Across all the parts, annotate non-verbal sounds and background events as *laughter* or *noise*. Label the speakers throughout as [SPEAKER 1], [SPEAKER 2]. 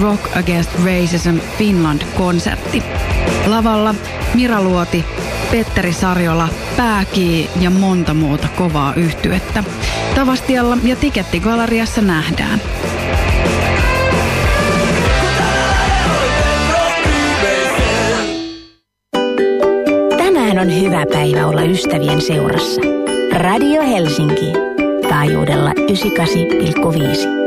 [SPEAKER 1] Rock Against Racism Finland-konsertti. Lavalla Mira Luoti, Petteri Sarjola, Pääkii ja monta muuta kovaa yhtyettä. Tavastialla ja Tikettigalleriassa nähdään.
[SPEAKER 2] Tänään on hyvä päivä olla ystävien seurassa. Radio Helsinki. Taajuudella 98,5.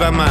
[SPEAKER 3] by my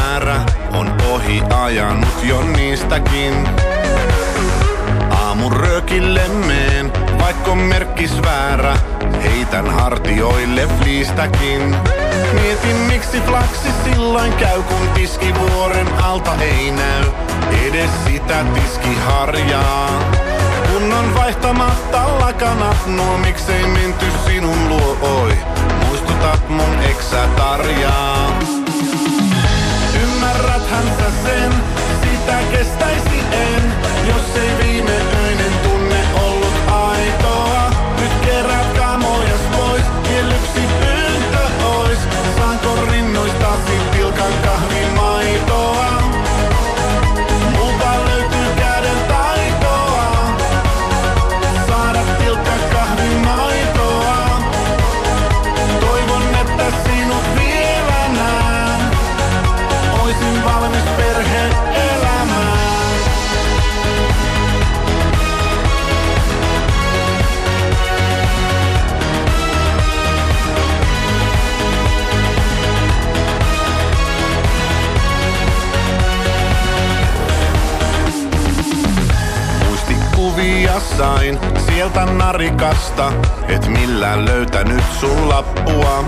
[SPEAKER 3] sain sieltä narikasta, et millään löytänyt sun lappua.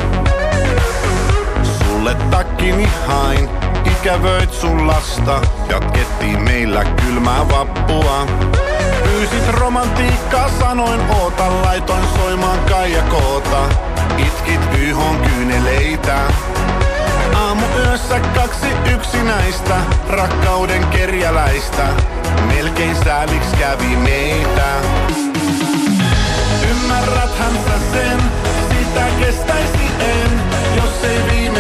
[SPEAKER 3] Sulle takkini hain, ikävöit sun lasta, jatkettiin meillä kylmää vappua. Pyysit romantiikkaa, sanoin oota, laitoin soimaan Kaija Koota. Itkit yhon kyyneleitä. Aamu yössä kaksi yksinäistä, rakkauden kerjäläistä. Melkein sääliks kävi meitä. Ymmärräthän sä sen, sitä kestäisi en, jos ei viime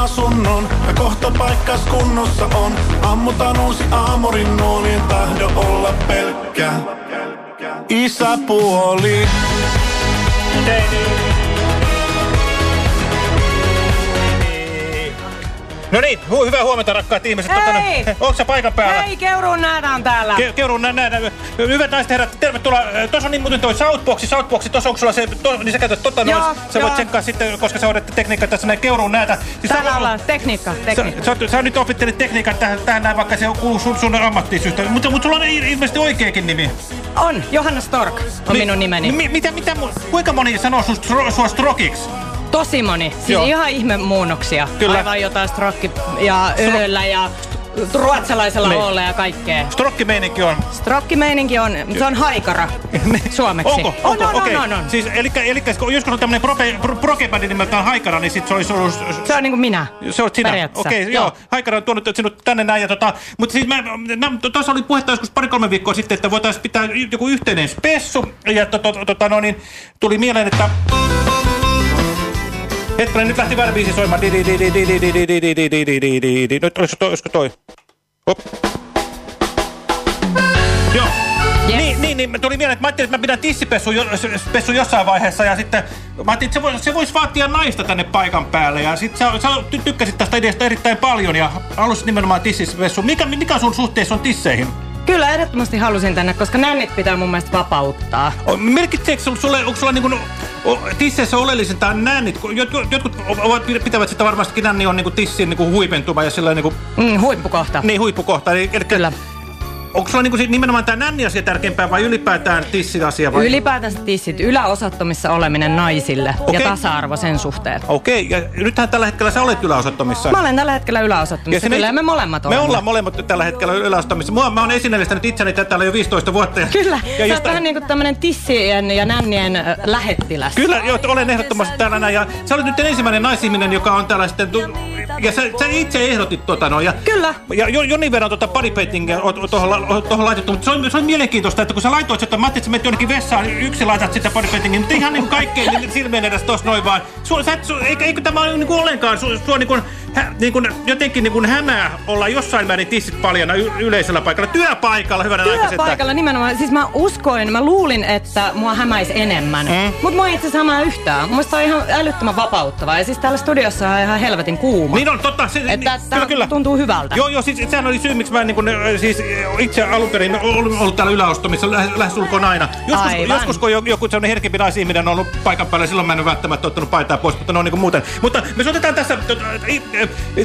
[SPEAKER 3] asunnon ja kohta paikkas kunnossa on. Ammutaan uusi aamurin nuolien tahdo olla pelkkä isäpuoli.
[SPEAKER 4] No niin, hu hyvää huomenta rakkaat ihmiset.
[SPEAKER 5] Hei!
[SPEAKER 4] Onko sä paikan päällä?
[SPEAKER 5] Hei, Keuruun nähdään täällä.
[SPEAKER 4] Ke Keuruun nä nähdään. Hyvät naiset herrat, tervetuloa. Tuossa on niin muuten toi Southboxi, Southboxi, tuossa onko sulla se, to, niin sä käytät tota noin. Sä voit tsekkaa sitten, koska sä odotte tekniikkaa tässä näin Keuruun näitä. Siis
[SPEAKER 5] Täällä
[SPEAKER 4] sä-
[SPEAKER 5] ollaan tekniikka,
[SPEAKER 4] Sä,
[SPEAKER 5] tekniikka.
[SPEAKER 4] sä, oot- sä nyt opittelet tekniikan tähän, tähän näin, vaikka se kuuluu sun, sun ammattiin syystä. Mutta, mutta sulla on il- ilmeisesti oikeakin nimi.
[SPEAKER 5] On, Johanna Stork on
[SPEAKER 4] Niin-
[SPEAKER 5] minun nimeni.
[SPEAKER 4] Mi, mitä, mitä, kuinka moni sanoo stro, sua strokiksi?
[SPEAKER 5] Tosi moni. Siis
[SPEAKER 4] Joo.
[SPEAKER 5] ihan ihme muunnoksia.
[SPEAKER 4] Kyllä.
[SPEAKER 5] Aivan jotain strokki ja ööllä ja ruotsalaisella
[SPEAKER 4] Niin.
[SPEAKER 5] oolla ja kaikkea.
[SPEAKER 4] Strokkimeininki on.
[SPEAKER 5] Strokkimeininki on, se on haikara *laughs* suomeksi.
[SPEAKER 4] Onko?
[SPEAKER 5] On,
[SPEAKER 4] Onko?
[SPEAKER 5] on,
[SPEAKER 4] Okei.
[SPEAKER 5] on, on, on.
[SPEAKER 4] Siis, elikkä, elikkä kun joskus on tämmönen prope, pro, nimeltään Haikara, niin sit se olisi ollut...
[SPEAKER 5] Se on niinku minä.
[SPEAKER 4] Se oot sinä. Okei, okay, joo.
[SPEAKER 5] Joo.
[SPEAKER 4] Haikara on tuonut sinut tänne näin. Ja tota, mutta siis mä, mä, tuossa oli puhetta joskus pari-kolme viikkoa sitten, että voitaisiin pitää joku yhteinen spessu. Ja to, to, tota, no, niin, tuli mieleen, että... Hetkinen, nyt lähti väärä biisi soimaan. Nyt olisiko toi? Olisiko toi? Hop. Joo.
[SPEAKER 5] Yes.
[SPEAKER 4] Niin, niin, niin, tuli mieleen, että mä ajattelin, että mä pidän tissipessun jo, jossain vaiheessa ja sitten mä ajattelin, että se, vois, se voisi vaatia naista tänne paikan päälle ja sitten sä, sä ty, tykkäsit tästä ideasta erittäin paljon ja alussa nimenomaan tissipessu. Mikä, mikä sun suhteessa on tisseihin?
[SPEAKER 5] Kyllä ehdottomasti halusin tänne, koska nännit pitää mun mielestä vapauttaa.
[SPEAKER 4] O- Merkitseekö sul- sulle, onko sulla niinku, o, tisseissä oleellisinta nännit? Kun Jotkut, ovat, pitävät sitä varmastikin nänni on niinku tissin niinku huipentuma ja sillä niinku,
[SPEAKER 5] Mm, huippukohta.
[SPEAKER 4] niin huippukohta. Eli, eli
[SPEAKER 5] Kyllä.
[SPEAKER 4] Onko sulla niinku sit nimenomaan tämä nänni-asia tärkeämpää vai ylipäätään tissi-asia? Vai?
[SPEAKER 5] Ylipäätänsä tissit, yläosattomissa oleminen naisille
[SPEAKER 4] Okei.
[SPEAKER 5] ja tasa-arvo sen suhteen.
[SPEAKER 4] Okei, ja nythän tällä hetkellä sä olet yläosattomissa.
[SPEAKER 5] Mä olen tällä hetkellä yläosattomissa,
[SPEAKER 4] se
[SPEAKER 5] kyllä ja me molemmat
[SPEAKER 4] Me
[SPEAKER 5] olemme.
[SPEAKER 4] ollaan molemmat tällä hetkellä yläosattomissa. Mua, mä oon esineellistänyt itseni täällä jo 15 vuotta. Ja,
[SPEAKER 5] Kyllä,
[SPEAKER 4] ja
[SPEAKER 5] sä oot vähän niinku tämmönen tissien ja nännien lähettiläs.
[SPEAKER 4] Kyllä, joo, olen ehdottomasti täällä näin. Ja sä olet nyt ensimmäinen naisihminen, joka on täällä sitten... Ja sä, sä itse ehdotit tota no. Ja,
[SPEAKER 5] Kyllä.
[SPEAKER 4] Ja jo, jonin verran tuota bodypaintingia tuohon laitettu, mutta se on, se on mielenkiintoista, että kun sä laitoit, että että sä menet jonnekin vessaan, niin yksin laitat sitä bodypaintingia, mutta ihan niin kuin kaikkein niin silmien edes tossa noin vaan. Su, sä et, su, eikö, eikö tämä ole niin kuin ollenkaan, su, sua niin kuin, hä, niin kuin, jotenkin niin kuin hämää olla jossain määrin tissit paljana yleisellä paikalla, työpaikalla, hyvänä.
[SPEAKER 5] Työpaikalla nimenomaan. Siis mä uskoin, mä luulin, että mua hämäisi enemmän. Mm. Mutta mua ei itse asiassa hämää yhtään. Musta on ihan älyttömän vapauttavaa. Ja siis täällä studiossa on ihan helvetin kuuma.
[SPEAKER 4] Niin on, totta. Se,
[SPEAKER 5] Että
[SPEAKER 4] niin, kyllä, kyllä.
[SPEAKER 5] tuntuu hyvältä.
[SPEAKER 4] Joo, joo, siis sehän oli syy, miksi mä niin kun, siis itse alun perin ollut, ollut täällä yläostomissa lähes, lähes ulkoon aina. Joskus,
[SPEAKER 5] Aivan.
[SPEAKER 4] joskus kun joku, sellainen herkempi naisihminen on ollut paikan päällä, silloin mä en ole välttämättä ottanut paitaa pois, mutta ne on niin kuin muuten. Mutta me soitetaan tässä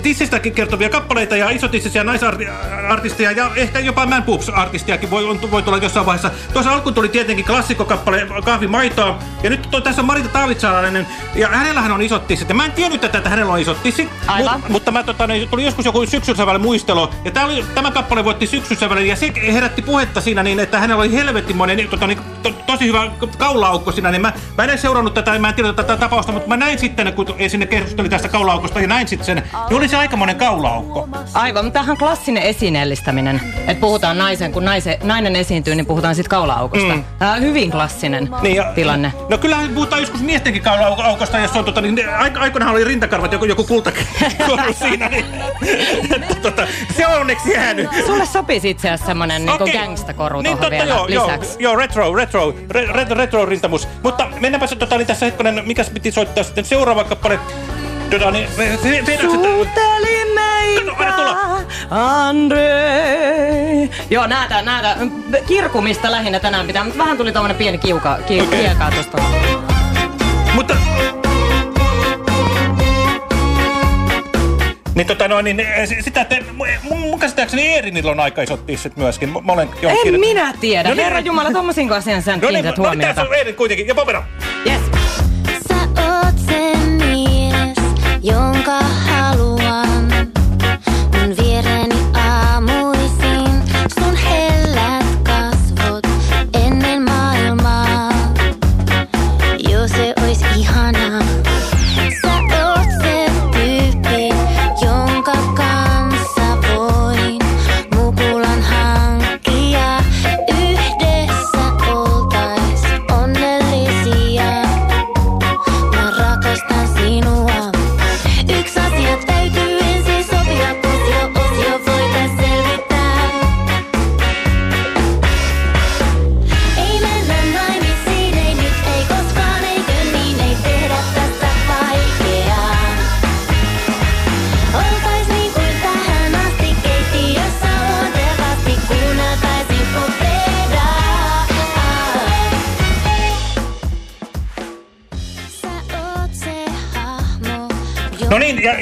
[SPEAKER 4] tissistäkin kertovia kappaleita ja isotissisiä naisartisteja ja ehkä jopa Man Poops artistiakin voi, on, voi tulla jossain vaiheessa. Tuossa alkuun tuli tietenkin klassikkokappale Kahvi maitoa ja nyt to, tässä on Marita Taavitsaalainen ja hänellähän on isot tissit. Ja mä en tiennyt tätä, että hänellä on isot tissit, mut- mutta mä, tota, niin, tuli joskus joku syksysävällä muistelo, ja tää oli, tämä kappale voitti syksysävällä, ja se herätti puhetta siinä niin, että hänellä oli helvetimoinen, niin, tota, niin, to, tosi hyvä kaulaaukko siinä, niin mä, mä en seurannut tätä, mä en tiedä tätä tapausta, mutta mä näin sitten, kun sinne keskusteli tästä kaulaaukosta, ja näin sitten sen, niin oli se aikamoinen kaulaaukko.
[SPEAKER 5] Aivan, mutta tämähän on klassinen esineellistäminen. Että puhutaan naisen, kun naise, nainen esiintyy, niin puhutaan sitten kaula-aukosta.
[SPEAKER 4] Mm.
[SPEAKER 5] Tämä on hyvin klassinen
[SPEAKER 4] Niin, ja,
[SPEAKER 5] tilanne.
[SPEAKER 4] No kyllähän puhutaan joskus miestenkin kaulaukosta, jos on tota, niin, aikoinaan oli rintakarvat, joku, joku kultakin *laughs* siinä, niin, *laughs* että, tota, se on onneksi jäänyt.
[SPEAKER 5] Sulle sopisi itse asiassa semmonen niinku
[SPEAKER 4] Okei.
[SPEAKER 5] gangstakoru
[SPEAKER 4] niin,
[SPEAKER 5] tuohon
[SPEAKER 4] totta,
[SPEAKER 5] vielä
[SPEAKER 4] joo, joo,
[SPEAKER 5] lisäksi.
[SPEAKER 4] joo, retro, retro, re, re, retro rintamus. Mutta mennäänpä se tota, niin tässä hetkonen, mikäs piti soittaa sitten seuraava kappale. Tota, niin, sitä...
[SPEAKER 5] Suuteli
[SPEAKER 4] tulla.
[SPEAKER 5] Andre. Joo, näitä, näitä. Kirkumista lähinnä tänään pitää, mutta vähän tuli tommonen pieni kiuka, ki,
[SPEAKER 4] Okei.
[SPEAKER 5] kiekaa tosta.
[SPEAKER 4] Mutta... Niin tota noin, niin eh, sitä, että mun, mun käsittääkseni Eerinillä on aika isot tissit myöskin. Mä olen jo
[SPEAKER 5] En
[SPEAKER 4] kirjoittanut.
[SPEAKER 5] minä tiedä.
[SPEAKER 4] No niin,
[SPEAKER 5] Herra Jumala, tommosinko asian sä
[SPEAKER 4] No niin,
[SPEAKER 5] kiinnität
[SPEAKER 4] no niin,
[SPEAKER 5] huomiota?
[SPEAKER 4] tässä on Eerin kuitenkin. Ja Popera.
[SPEAKER 5] Yes.
[SPEAKER 6] Mies, jonka haluan.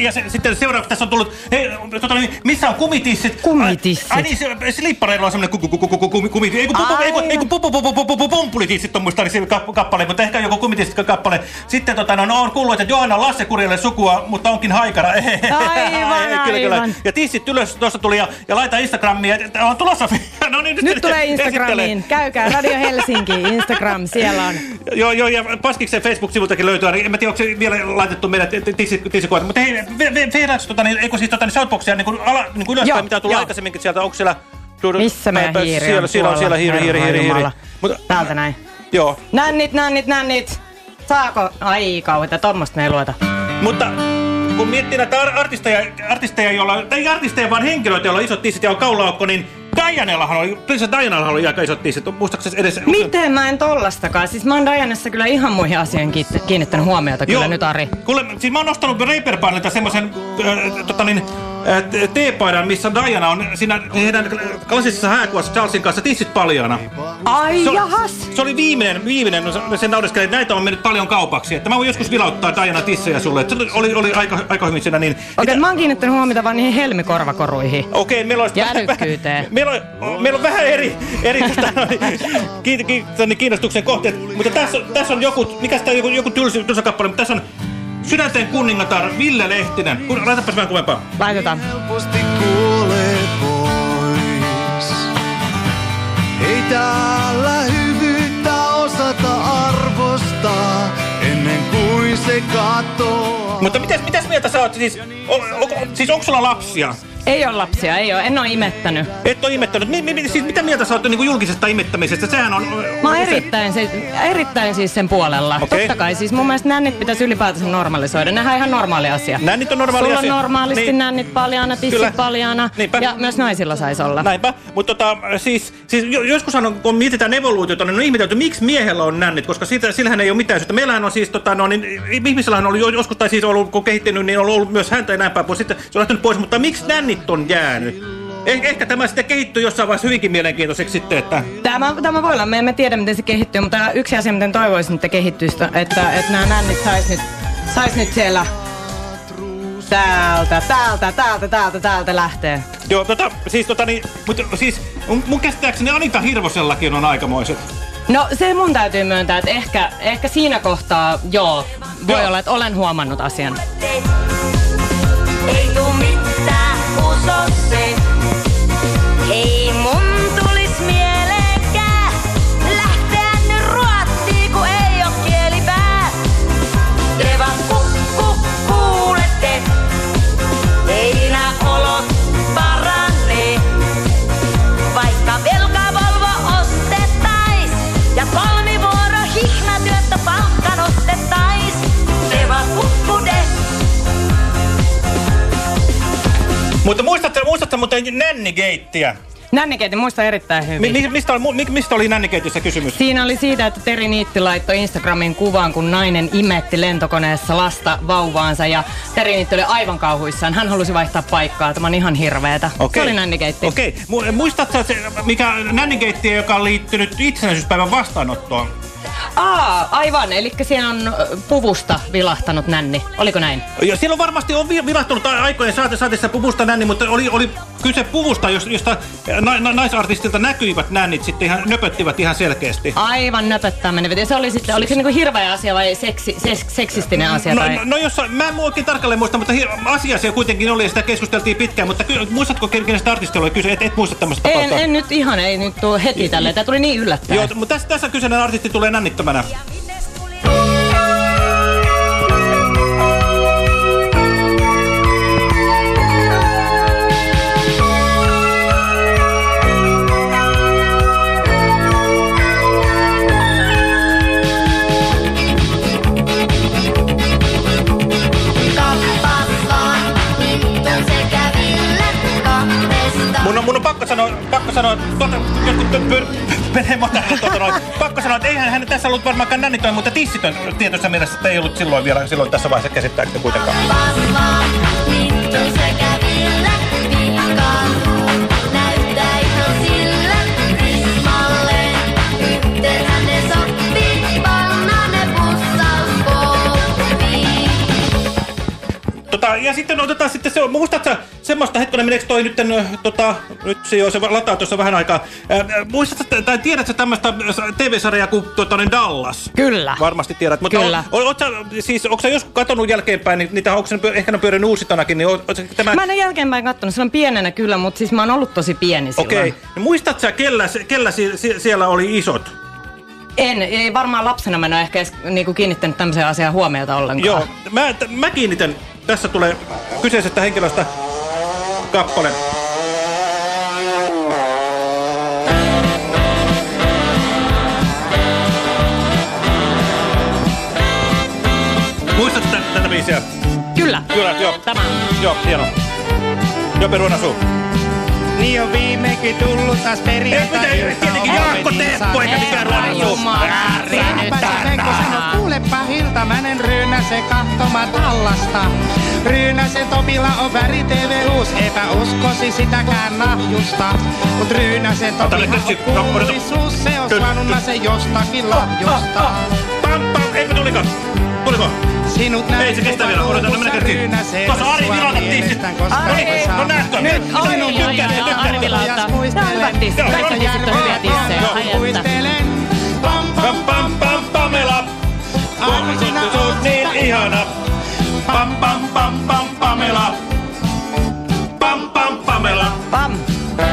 [SPEAKER 4] Ja, se, sitten seuraavaksi tässä on tullut, hei, tota, niin, missä on kumitissit?
[SPEAKER 5] Kumitissit.
[SPEAKER 4] Ai, ai niin, se, slippareilla on semmoinen ku, ku, ku, ku, ku, kumi, kumi, ei kun pu- ei kun- ei kun pu- pu- pu- pu- pu- pu- pumpulitissit on muistaakseni kap- kappale, mutta ehkä joku kumitissit kappale. Sitten tota, no, no, on kuullut, että Johanna on Lasse Kurjalle sukua, mutta onkin haikara. *laughs*
[SPEAKER 5] Aivan,
[SPEAKER 4] kyllä, kyllä.
[SPEAKER 5] aivan.
[SPEAKER 4] Ja tissit ylös tuossa tuli ja, ja laita Instagramiin, että on tulossa. *laughs* no niin,
[SPEAKER 5] Nyt tulee
[SPEAKER 4] esittelee.
[SPEAKER 5] Instagramiin. Käykää Radio Helsinki, Instagram, siellä on.
[SPEAKER 4] Joo, joo, ja Paskiksen Facebook-sivultakin löytyy. En mä tiedä, onko se vielä laitettu meidän tissikuvat. Mutta hei, Veeraaks, tota, niin, eikö siis tota, niin Shoutboxia niin kuin, ala, niin kuin ylöspäin,
[SPEAKER 5] Joo,
[SPEAKER 4] mitä tullut
[SPEAKER 5] joo.
[SPEAKER 4] aikaisemmin sieltä, onko siellä...
[SPEAKER 5] Missä meidän hiiri
[SPEAKER 4] siellä,
[SPEAKER 5] on
[SPEAKER 4] siellä, on siellä hiiri, hiiri, hiiri, hiiri. Mutta,
[SPEAKER 5] Täältä näin.
[SPEAKER 4] joo,
[SPEAKER 5] Nännit, nännit, nännit. Saako? Ai kauheeta, tommosta me ei lueta.
[SPEAKER 4] mutta kun miettii näitä ar- artisteja, artisteja joilla, tai ei artisteja, vaan henkilöitä, joilla on isot tissit ja on kaulaukko, niin Dianallahan oli, prinsessa Dianallahan oli aika isot tissit. Muistaakseni edes...
[SPEAKER 5] Miten mä en tollastakaan? Siis mä oon Dianassa kyllä ihan muihin asioihin kiinnittänyt huomiota kyllä nyt Ari.
[SPEAKER 4] Kuule, siis mä oon nostanut Raperpanilta semmoisen äh, tota niin, teepaidan, missä Diana on siinä heidän klassisessa hääkuvassa Charlesin kanssa tissit paljaana.
[SPEAKER 5] Ai
[SPEAKER 4] Se, oli-
[SPEAKER 5] jahas!
[SPEAKER 4] se oli viimeinen, viimeinen, no se- sen naudeskelin, että näitä on mennyt paljon kaupaksi. Että mä voin joskus vilauttaa Diana tissejä sulle. Että se oli, oli aika, aika hyvin siinä niin.
[SPEAKER 5] Okei, mä oon kiinnittänyt huomiota vaan niihin helmikorvakoruihin.
[SPEAKER 4] Okei, meillä *laughs* on...
[SPEAKER 5] Ja älykkyyteen.
[SPEAKER 4] Meillä on, meillä on vähän eri, eri *laughs* tota, kiin, kiin, tänne kiinnostuksen kohteet, mutta tässä, tässä on joku, mikä sitä joku, joku tylsä, tylsä kappale, mutta tässä on Sydänten kuningatar Ville Lehtinen. Kun, laitapas vähän kovempaa.
[SPEAKER 5] Laitetaan.
[SPEAKER 7] helposti kuolee pois. Ei täällä hyvyyttä osata arvostaa ennen kuin se katoaa.
[SPEAKER 4] Mutta mitäs, mitäs mieltä sä oot? Siis, on, on, siis onko sulla lapsia?
[SPEAKER 5] Ei ole lapsia, ei ole. En ole imettänyt.
[SPEAKER 4] Et ole imettänyt. Mi, mi, siis mitä mieltä sä oot niin julkisesta imettämisestä? Sehän on...
[SPEAKER 5] Mä oon erittäin, se, erittäin siis sen puolella.
[SPEAKER 4] Okei.
[SPEAKER 5] Totta kai, siis mun mielestä nännit pitäisi ylipäätänsä normalisoida. Nehän on ihan normaali asia.
[SPEAKER 4] Nännit on normaali
[SPEAKER 5] Sulla
[SPEAKER 4] asia.
[SPEAKER 5] on normaalisti
[SPEAKER 4] Niin.
[SPEAKER 5] niin. nännit paljaana, tissit
[SPEAKER 4] Kyllä.
[SPEAKER 5] paljaana.
[SPEAKER 4] Niinpä.
[SPEAKER 5] Ja myös naisilla saisi olla.
[SPEAKER 4] Näinpä, mutta tota, siis, siis jo- joskushan on, kun mietitään evoluutiota, niin on ihmetelty, miksi miehellä on nännit, koska siitä, sillähän ei ole mitään syytä. Meillähän on siis, tota, no, niin, ihmisillähän on ollut jo- joskus, tai siis ollut, kun kehittynyt, niin on ollut myös häntä ja näin päin pois. Sitten se on lähtenyt pois, mutta miksi nännit on jäänyt? Eh, ehkä tämä sitten kehittyy jossain vaiheessa hyvinkin mielenkiintoiseksi sitten, että...
[SPEAKER 5] Tämä, tämä voi olla, me emme tiedä miten se kehittyy, mutta yksi asia, miten toivoisin, että kehittyisi, että, että nämä nännit sais nyt, sais nyt siellä täältä, täältä, täältä, täältä, täältä lähtee.
[SPEAKER 4] Joo, tota, siis tota niin, mutta siis mun, mun käsittääkseni Anita Hirvosellakin on aikamoiset.
[SPEAKER 5] No se mun täytyy myöntää, että ehkä, ehkä siinä kohtaa, joo, voi
[SPEAKER 4] Joo.
[SPEAKER 5] olla, että olen huomannut asian.
[SPEAKER 8] Ei tuu mitään, uso se. Ei
[SPEAKER 4] Mutta muistatko, muistatko muuten Nännigeittiä?
[SPEAKER 5] Nännikeiti muista erittäin hyvin.
[SPEAKER 4] Mi, mi, mistä, oli, mi, mistä oli Nännigeitissä kysymys?
[SPEAKER 5] Siinä oli siitä, että Teri Niitti laittoi Instagramin kuvan, kun nainen imetti lentokoneessa lasta vauvaansa ja Teri Niitti oli aivan kauhuissaan. Hän halusi vaihtaa paikkaa. Tämä on ihan hirveetä. Se oli nännikeitти.
[SPEAKER 4] Okei. Mu- Muistatko mikä Nännigeittiä, joka on liittynyt itsenäisyyspäivän vastaanottoon?
[SPEAKER 5] Aa, aivan. Eli siellä on puvusta vilahtanut nänni. Oliko näin?
[SPEAKER 4] Ja silloin varmasti on vi- vilahtunut aikojen saate, saatessa puvusta nänni, mutta oli, oli kyse puvusta, jos- josta na, na, naisartistilta näkyivät nännit sitten ihan, nöpöttivät ihan selkeästi.
[SPEAKER 5] Aivan nöpöttää menevät. Ja se oli sitten, oliko se niinku hirveä asia vai seksi, seks, seksistinen asia?
[SPEAKER 4] No,
[SPEAKER 5] tai...
[SPEAKER 4] no, no jos, mä en oikein tarkalleen muista, mutta asia se kuitenkin oli ja sitä keskusteltiin pitkään, mutta ky- muistatko kenestä artistilla oli kyse? Et, et muista tämmöistä
[SPEAKER 5] en,
[SPEAKER 4] tapausta.
[SPEAKER 5] en nyt ihan, ei nyt tuu heti tälleen. Tämä tuli niin yllättäen.
[SPEAKER 4] Joo, mutta tässä, tässä kyseinen artisti tulee nännittömänä.
[SPEAKER 8] Kahdesta.
[SPEAKER 4] Mun on, pakko sanoa, pakko sanoa, pyr, menee monta, tuota, noin, pakko sanoa, että eihän hän tässä ollut varmaankaan nännitön, mutta tissitön tietyssä mielessä, ei ollut silloin vielä silloin tässä vaiheessa käsittääkseni kuitenkaan.
[SPEAKER 8] Kappasaan, Minttu
[SPEAKER 4] Tota, ja sitten otetaan sitten se, muistatko sä semmoista hetkonen, meneekö toi nyt, tota, nyt se jo se lataa tuossa vähän aikaa. Ää, muistatko, tai tiedätkö tämmöistä TV-sarjaa kuin tota, niin Dallas?
[SPEAKER 5] Kyllä.
[SPEAKER 4] Varmasti tiedät, mutta
[SPEAKER 5] Kyllä.
[SPEAKER 4] O, o, sä, siis, onko sä joskus katsonut jälkeenpäin, niin niitä, onko se ehkä ne on pyörinyt uusitonakin, niin oot, sä tämä...
[SPEAKER 5] Mä en ole jälkeenpäin kattonut, silloin pienenä kyllä, mutta siis mä oon ollut tosi pieni silloin.
[SPEAKER 4] Okei, okay. niin muistatko sä, kellä, kellä si, si, siellä oli isot?
[SPEAKER 5] En, ei varmaan lapsena mä en ole ehkä edes niinku kiinnittänyt tämmöiseen asiaan huomiota ollenkaan.
[SPEAKER 4] Joo, mä, t- mä kiinnitän, tässä tulee kyseisestä henkilöstä kappale. Muistatko tä- tätä biisiä?
[SPEAKER 5] Kyllä.
[SPEAKER 4] Kyllä, joo.
[SPEAKER 5] Tämä.
[SPEAKER 4] Joo, hieno. Jope Ruonasu.
[SPEAKER 9] Niin on viimeinkin tullut taas perjantai
[SPEAKER 4] Ei, mitä- tietenkin Jaakko Teppo, eikä mikään ruoansuus.
[SPEAKER 9] Venko sano, kuulepa Hiltamanen ryynäse kahtomaan tallasta. Ryynäsen Topilla on väri TV-uus, eipä uskosi sitäkään nahjusta. Mut Ryynäsen
[SPEAKER 4] nyt
[SPEAKER 9] Topihan
[SPEAKER 4] nyt
[SPEAKER 9] on kuuluisuus, se on saanut se jostakin lahjusta.
[SPEAKER 4] Pam, pam, eikö tuliko? Tuliko?
[SPEAKER 9] Sinut
[SPEAKER 4] Ei se kestä vielä, odotan, mennään kertiin. Tuossa Ari Virolta tissit. No niin, no näetkö?
[SPEAKER 5] Nyt Ari ja
[SPEAKER 4] tykkää?
[SPEAKER 5] Ari Vilalta. Nämä on hyvät tissit.
[SPEAKER 4] Joo,
[SPEAKER 5] Kaikki
[SPEAKER 4] joo.
[SPEAKER 5] tissit on hyviä tissejä.
[SPEAKER 9] Muistelen, pam
[SPEAKER 4] Pam, pam, pam, Pamela. Kun sut oot niin ihana. Pam, pam, pam, pam, Pamela. Pam, pam, Pamela.
[SPEAKER 5] Pam.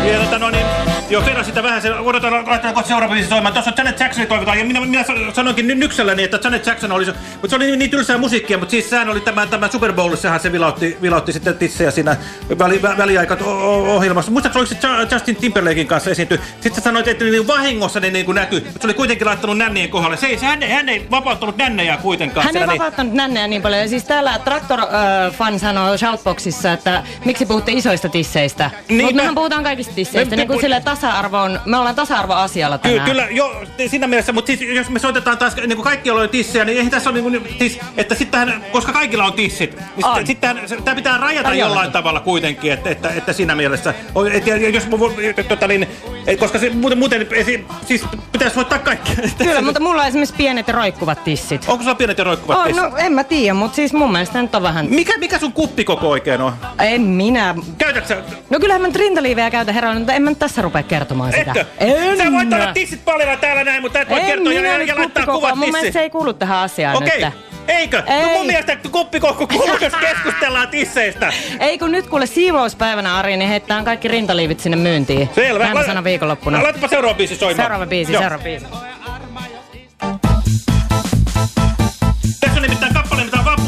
[SPEAKER 4] Ja tota no niin, joo, kerro sitä vähän, se, odotan, laitetaan kohta seuraava biisi soimaan. Tuossa Janet Jacksonin toivotaan, ja minä, minä sanoinkin nyt nykselläni, että Janet Jackson oli se, mutta se oli niin, niin tylsää musiikkia, mutta siis sehän oli tämä, tämä Super Bowlissahan se vilautti, vilautti sitten tissejä siinä väli, vä, väliaika-ohjelmassa. Muistaakseni oliko se Justin Timberlakein kanssa esiintyi? Sitten sä sanoit, että niin vahingossa ne niin kuin näkyi, mutta se oli kuitenkin laittanut nännien kohdalle. Se ei, se, hän, ei, hän ei vapauttanut nännejä kuitenkaan.
[SPEAKER 5] Hän ei
[SPEAKER 4] siellä, niin-
[SPEAKER 5] vapauttanut nännejä niin paljon. Ja siis täällä Traktor-fan sanoo Shoutboxissa, että miksi puhutte isoista tisseistä.
[SPEAKER 4] Niin,
[SPEAKER 5] Mutta mehän puhutaan kaikista tisseistä.
[SPEAKER 4] Me-
[SPEAKER 5] Niin kuin sille tasa-arvo on, me ollaan tasa-arvoasialla tänään.
[SPEAKER 4] kyllä, joo, siinä mielessä, mutta siis jos me soitetaan taas, niin kuin kaikki on tissejä, niin eihän tässä ole niin kuin, siis, että sittenhän, koska kaikilla on tissit, niin
[SPEAKER 5] On.
[SPEAKER 4] sitten, sittenhän, se- tämä pitää rajata
[SPEAKER 5] Todellakin.
[SPEAKER 4] jollain tavalla kuitenkin, että, että, että siinä mielessä, et, ja, jos, tota, niin, et, koska se, muuten, muuten esi- siis pitäisi voittaa kaikki. *laughs*
[SPEAKER 5] Kyllä, mutta mulla on esimerkiksi pienet ja roikkuvat tissit.
[SPEAKER 4] Onko sulla pienet ja roikkuvat
[SPEAKER 5] Oh,
[SPEAKER 4] tissit?
[SPEAKER 5] no en mä tiedä, mutta siis mun mielestä nyt on vähän...
[SPEAKER 4] Mikä, mikä sun kuppikoko oikein on?
[SPEAKER 5] En minä...
[SPEAKER 4] Käytätkö?
[SPEAKER 5] No kyllähän mä nyt rintaliivejä käytän herran, mutta en mä nyt tässä rupea kertomaan sitä.
[SPEAKER 4] Etkö?
[SPEAKER 5] En
[SPEAKER 4] Sä voit olla tissit paljon täällä näin, mutta et voi
[SPEAKER 5] En
[SPEAKER 4] kertoa ja, ja, laittaa kuvat
[SPEAKER 5] Mun mielestä se ei kuulu tähän asiaan
[SPEAKER 4] Okei,
[SPEAKER 5] nyt.
[SPEAKER 4] eikö?
[SPEAKER 5] Ei.
[SPEAKER 4] No mun mielestä kuppikokko kuuluu, jos keskustellaan tisseistä. *laughs*
[SPEAKER 5] Ei kun nyt kuule siivouspäivänä Ari, niin heittää kaikki rintaliivit sinne myyntiin.
[SPEAKER 4] Selvä. Laita-
[SPEAKER 5] sanon viikonloppuna.
[SPEAKER 4] Laitapa seuraava biisi soimaan.
[SPEAKER 5] Seuraava biisi,
[SPEAKER 4] Joo.
[SPEAKER 5] seuraava biisi.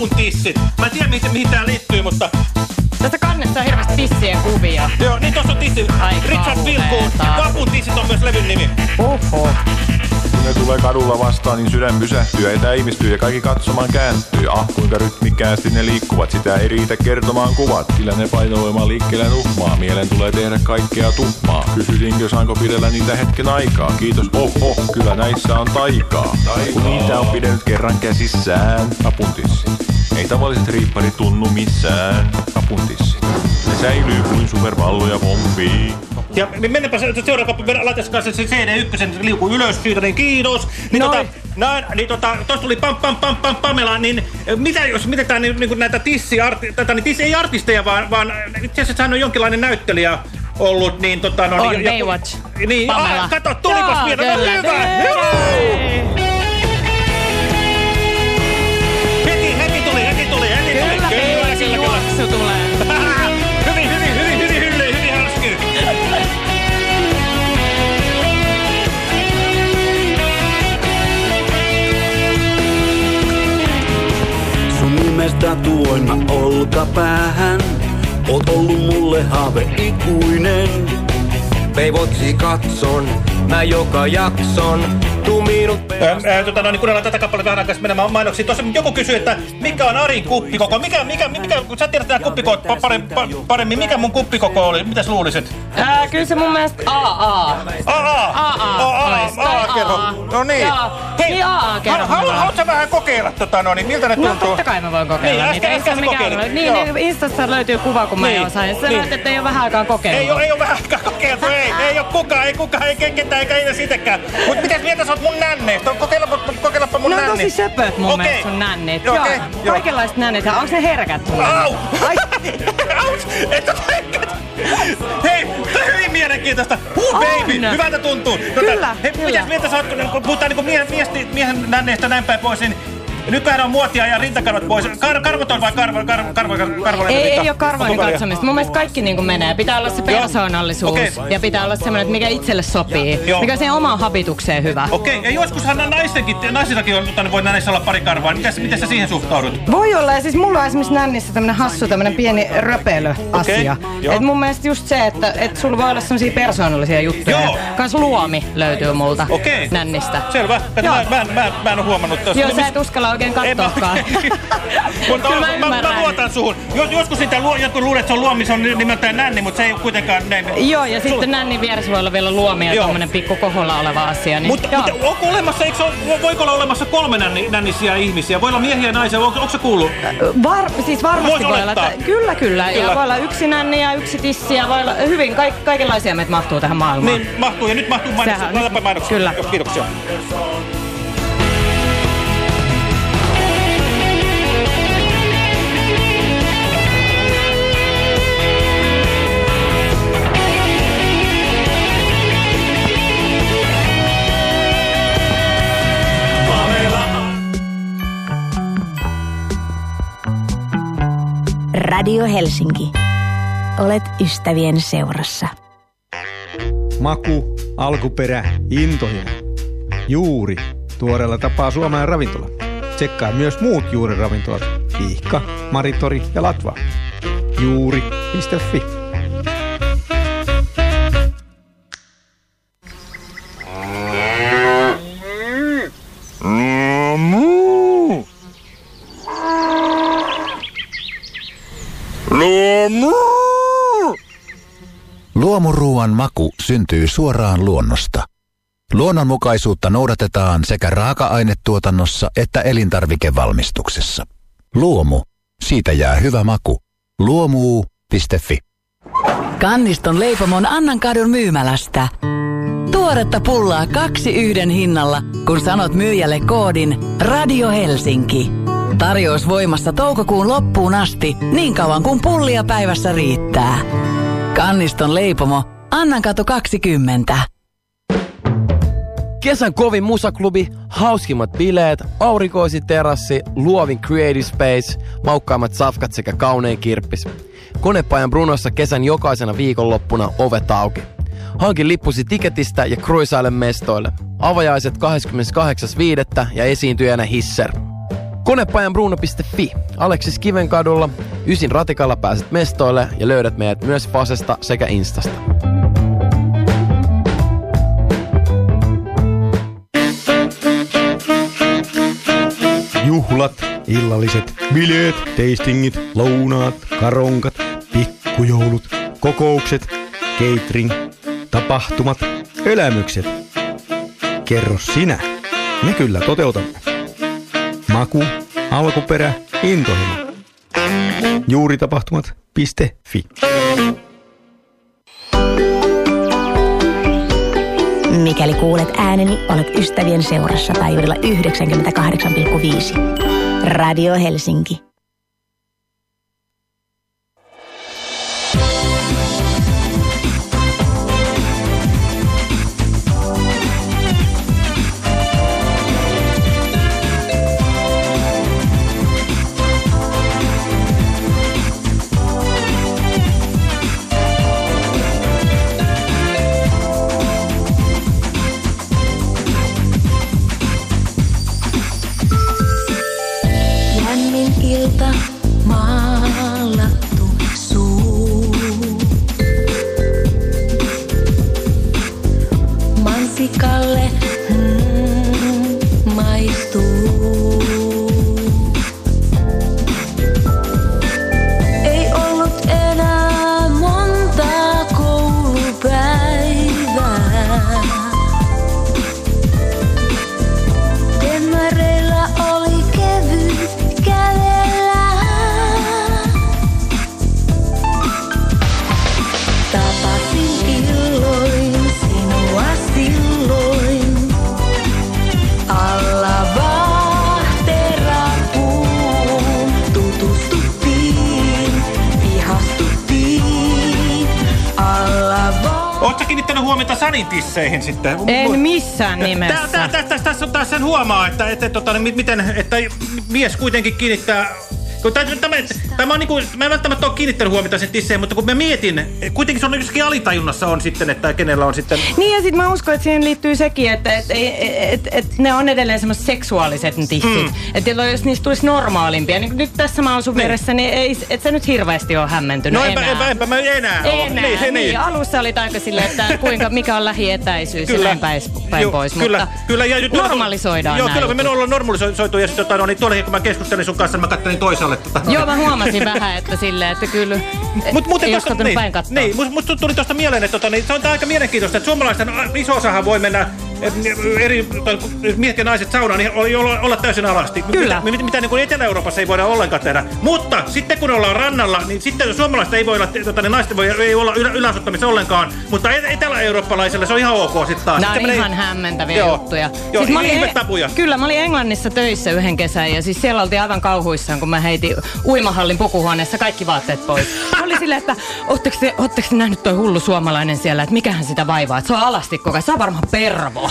[SPEAKER 4] Vapun tissit. Mä en tiedä, mihin, mihin tää liittyy, mutta...
[SPEAKER 5] Tästä kannessa on hirveästi tissien kuvia.
[SPEAKER 4] Joo, niin tossa on tissi.
[SPEAKER 5] Ai
[SPEAKER 4] Richard
[SPEAKER 5] kauheeta.
[SPEAKER 4] Vapun tissit on myös levyn nimi.
[SPEAKER 5] Oho.
[SPEAKER 10] Ne tulee kadulla vastaan, niin sydän pysähtyy, etäimistyy ja kaikki katsomaan kääntyy. Ah, kuinka rytmikkäästi ne liikkuvat, sitä ei riitä kertomaan kuvat. Sillä ne painovoimaa liikkeellä nuhmaa, mielen tulee tehdä kaikkea tuhmaa. Kysyisinkö saanko pidellä niitä hetken aikaa? Kiitos, oh oh, kyllä näissä on taikaa. Kun niitä on pidellyt kerran käsissään, apuntissi. Ei tavalliset riipparit tunnu missään, apuntissi. Ne säilyy kuin superpalloja pomppii.
[SPEAKER 4] Ja mennäpä se- se seuraava kappale, laitaisi kanssa se CD1 liukuu ylös siitä, niin kiitos. Niin
[SPEAKER 5] Noin.
[SPEAKER 4] tota, näin, niin tota, tossa tuli pam pam pam pam Pamela, niin eh, mitä jos mitetään niin, niin näitä tissi, arti, tätä, niin tissi ei artisteja, vaan, vaan itse asiassa hän on jonkinlainen näyttelijä ollut, niin tota, no,
[SPEAKER 5] On,
[SPEAKER 4] niin,
[SPEAKER 5] Baywatch.
[SPEAKER 4] Niin,
[SPEAKER 5] Pamela.
[SPEAKER 4] ah, kato, tulikos vielä, no
[SPEAKER 5] kyllä.
[SPEAKER 4] hyvä, hyvä. Heti, heti tuli, heti tuli, heti tuli.
[SPEAKER 5] Kyllä, Baywatchin juoksu tulee.
[SPEAKER 7] Nimestä tuoin mä olkapäähän. Oot ollut mulle haave ikuinen.
[SPEAKER 11] Peivotsi katson, mä joka jakson, tuu minut
[SPEAKER 4] Ää, ää, tota, no, niin kuunnellaan tätä kappaletta vähän aikaa sitten menemään mainoksiin. Tuossa joku kysyi, että mikä on Arin kuppikoko? Mikä, mikä, mikä, kun sä tiedät nämä pa- paremmin, mikä mun kuppikoko oli? Mitäs luulisit?
[SPEAKER 5] Ää, kyllä se mun mielestä AA.
[SPEAKER 4] Aa, aa,
[SPEAKER 5] AA
[SPEAKER 4] aa, kerro. No niin.
[SPEAKER 5] Joo. Niin
[SPEAKER 4] Haluatko sä vähän kokeilla tota, no niin, miltä ne
[SPEAKER 5] No
[SPEAKER 4] tuntuu?
[SPEAKER 5] totta kai mä voin kokeilla
[SPEAKER 4] Niin,
[SPEAKER 5] niitä.
[SPEAKER 4] äsken- sä kokeilit.
[SPEAKER 5] Niin, niin, Instassa löytyy kuva, kun mä en osaa. Sä näytät, että ei ole vähän aikaa kokeillut.
[SPEAKER 4] Ei ole, ei ole vähän aikaa kokeiltu, ei, ei ole kukaan, ei kukaan, ei ketään, eikä ei sitäkään. Mut mitäs mieltä sä oot mun nänneistä? Kokeillapa, kokeillapa mun
[SPEAKER 5] Ne on
[SPEAKER 4] nänni.
[SPEAKER 5] tosi söpöt mun
[SPEAKER 4] Okei.
[SPEAKER 5] mielestä sun nännit.
[SPEAKER 4] Joo,
[SPEAKER 5] Joo, kaikenlaiset nännit. Onko ne herkät sun
[SPEAKER 4] Au!
[SPEAKER 5] Ai, *laughs*
[SPEAKER 4] Aus! Et herkät! Hei, tää on hyvin mielenkiintoista. Huu,
[SPEAKER 5] On.
[SPEAKER 4] baby! Hyvältä tuntuu.
[SPEAKER 5] Kyllä,
[SPEAKER 4] hei,
[SPEAKER 5] kyllä.
[SPEAKER 4] Mitäs mieltä sä oot, kun puhutaan niinku miehen, miehen, miehen nänneistä näin päin pois, niin nykyään on muotia ja rintakarvat pois. Kar, karvoton vai karvo, karvo, karvo, karvo,
[SPEAKER 5] ei, ei ole karvojen katsomista. Mun mielestä kaikki niin menee. Pitää olla se persoonallisuus
[SPEAKER 4] Okei.
[SPEAKER 5] ja pitää olla semmoinen, että mikä itselle sopii.
[SPEAKER 4] Joo.
[SPEAKER 5] Mikä siihen omaan habitukseen hyvä.
[SPEAKER 4] Okei, ja joskushan naistenkin, naisillakin on, mutta voi näissä olla pari karvaa. Mitäs, miten sä siihen suhtaudut?
[SPEAKER 5] Voi olla, ja siis mulla on esimerkiksi nännissä tämmönen hassu, tämmönen pieni röpelö-asia.
[SPEAKER 4] Joo.
[SPEAKER 5] et mun mielestä just se, että et sulla voi olla semmosia persoonallisia juttuja.
[SPEAKER 4] Joo.
[SPEAKER 5] Kans luomi löytyy multa
[SPEAKER 4] Okei.
[SPEAKER 5] nännistä.
[SPEAKER 4] Selvä. Mä, mä, mä, mä en oo huomannut.
[SPEAKER 5] Joo,
[SPEAKER 4] No,
[SPEAKER 5] sä et uskalla oikein katsoakaan. *laughs*
[SPEAKER 4] Mutta
[SPEAKER 5] mä
[SPEAKER 4] mä, mä, mä, luotan suhun. Jos, joskus sitä luo, jotkut luulee, että se on luomi, se on nimeltään nänni, mutta se ei ole kuitenkaan näin.
[SPEAKER 5] Joo, ja sitten nännin vieressä voi olla vielä luomia tommonen pikku koholla oleva asia. Niin,
[SPEAKER 4] Mutta, mutta onko olemassa, eikö ole, voiko olla olemassa kolme nänni, nännisiä ihmisiä? Voi olla miehiä ja naisia, onko, onko se kuullut?
[SPEAKER 5] Var, siis varmasti
[SPEAKER 4] Voisi
[SPEAKER 5] voi olla,
[SPEAKER 4] olettaa.
[SPEAKER 5] kyllä, kyllä,
[SPEAKER 4] Kyllä.
[SPEAKER 5] Ja voi olla yksi nänni ja yksi tissi ja voi olla hyvin, kaik, kaikenlaisia meitä mahtuu tähän maailmaan.
[SPEAKER 4] Niin, mahtuu. Ja nyt mahtuu mainoksia.
[SPEAKER 5] Kyllä.
[SPEAKER 4] Kiitoksia.
[SPEAKER 2] Radio Helsinki. Olet ystävien seurassa.
[SPEAKER 12] Maku, alkuperä, intohimo. Juuri. Tuoreella tapaa Suomen ravintola. Tsekkaa myös muut juuriravintolat. Pihka, Maritori ja Latva. Juuri.fi.
[SPEAKER 13] Luomuruuan maku syntyy suoraan luonnosta. Luonnonmukaisuutta noudatetaan sekä raaka-ainetuotannossa että elintarvikevalmistuksessa. Luomu. Siitä jää hyvä maku. Luomuu.fi
[SPEAKER 14] Kanniston leipomon Annankadun myymälästä. Tuoretta pullaa kaksi yhden hinnalla, kun sanot myyjälle koodin Radio Helsinki. Tarjous voimassa toukokuun loppuun asti, niin kauan kuin pullia päivässä riittää. Kanniston leipomo, Annankatu 20.
[SPEAKER 15] Kesän kovin musaklubi, hauskimmat bileet, aurinkoisi terassi, luovin creative space, maukkaimmat safkat sekä kaunein kirppis. Konepajan Brunossa kesän jokaisena viikonloppuna ovet auki. Hankin lippusi tiketistä ja kruisaile mestoille. Avajaiset 28.5. ja esiintyjänä Hisser. Konepajanbruno.fi. Aleksis Kivenkadulla, Ysin ratikalla pääset mestoille ja löydät meidät myös Fasesta sekä Instasta.
[SPEAKER 12] Juhlat, illalliset, bileet, tastingit, lounaat, karonkat, pikkujoulut, kokoukset, catering, tapahtumat, elämykset. Kerro sinä. Me kyllä toteutamme. Maku, alkuperä, intohimo. Juuritapahtumat.fi
[SPEAKER 2] Mikäli kuulet ääneni, olet ystävien seurassa taajuudella 98,5. Radio Helsinki.
[SPEAKER 4] Kiinnittänyt huomiota Sanin tisseihin sitten?
[SPEAKER 5] En missään nimessä.
[SPEAKER 4] Tässä, tässä, tässä, tässä sen huomaa, että, että, tota, niin mi- miten, että mies kuitenkin kiinnittää Kun Tämä, tämä, tämä on niin kuin, mä en välttämättä ole kiinnittänyt huomiota sen tisseen, mutta kun mä mietin, kuitenkin se on jossakin alitajunnassa on sitten, että kenellä on sitten...
[SPEAKER 5] Niin ja sit mä uskon, että siihen liittyy sekin, että et, et, et, et ne on edelleen semmoiset seksuaaliset tissit. Mm. Että jos niistä tulisi normaalimpia, niin nyt tässä mä oon sun vieressä, niin ei, et sä nyt hirveästi ole hämmentynyt
[SPEAKER 4] No enpä,
[SPEAKER 5] enää.
[SPEAKER 4] enpä, enpä mä enää ole.
[SPEAKER 5] Enää,
[SPEAKER 4] Niin,
[SPEAKER 5] niin,
[SPEAKER 4] niin.
[SPEAKER 5] Alussa oli aika silleen, että kuinka, mikä on lähietäisyys ja näin päin, pois.
[SPEAKER 4] kyllä,
[SPEAKER 5] mutta
[SPEAKER 4] kyllä, ja
[SPEAKER 5] normalisoidaan
[SPEAKER 4] Joo, kyllä me
[SPEAKER 5] jutut.
[SPEAKER 4] menen olla normalisoitu ja sitten tota, no, niin tuollakin kun mä keskustelin sun kanssa, niin mä kattelin toisaalle. Tota, no,
[SPEAKER 5] Joo, mä huomasin vähän, että silleen, että kyllä
[SPEAKER 4] Mut muuten
[SPEAKER 5] ei
[SPEAKER 4] tosta, niin,
[SPEAKER 5] päin katsoa.
[SPEAKER 4] niin, must, musta tuli tuosta mieleen, että tota, niin, se on aika mielenkiintoista, että suomalaisten a, iso osahan voi mennä eri tai miehet ja naiset saunaan, niin olla, olla, täysin alasti.
[SPEAKER 5] Kyllä.
[SPEAKER 4] Mitä, mitä, mitä niin kuin Etelä-Euroopassa ei voida ollenkaan tehdä. Mutta sitten kun ollaan rannalla, niin sitten suomalaiset ei voi olla, tota, niin naisten voi, ei olla ylä, yläsuttamissa ollenkaan. Mutta et- etelä-eurooppalaiselle se on ihan ok sitten taas.
[SPEAKER 5] Nämä on
[SPEAKER 4] Sitten menee-
[SPEAKER 5] ihan hämmentäviä
[SPEAKER 4] Joo.
[SPEAKER 5] juttuja.
[SPEAKER 4] Joo,
[SPEAKER 5] mä olin-. Kyllä, mä olin Englannissa töissä yhden kesän ja siis siellä oltiin aivan kauhuissaan, kun mä heitin uimahallin pukuhuoneessa kaikki vaatteet pois. Mä olin silleen, että ootteko te, ootteko te nähnyt toi hullu suomalainen siellä, että mikähän sitä vaivaa, että se on alasti koko ajan, se on varmaan pervo.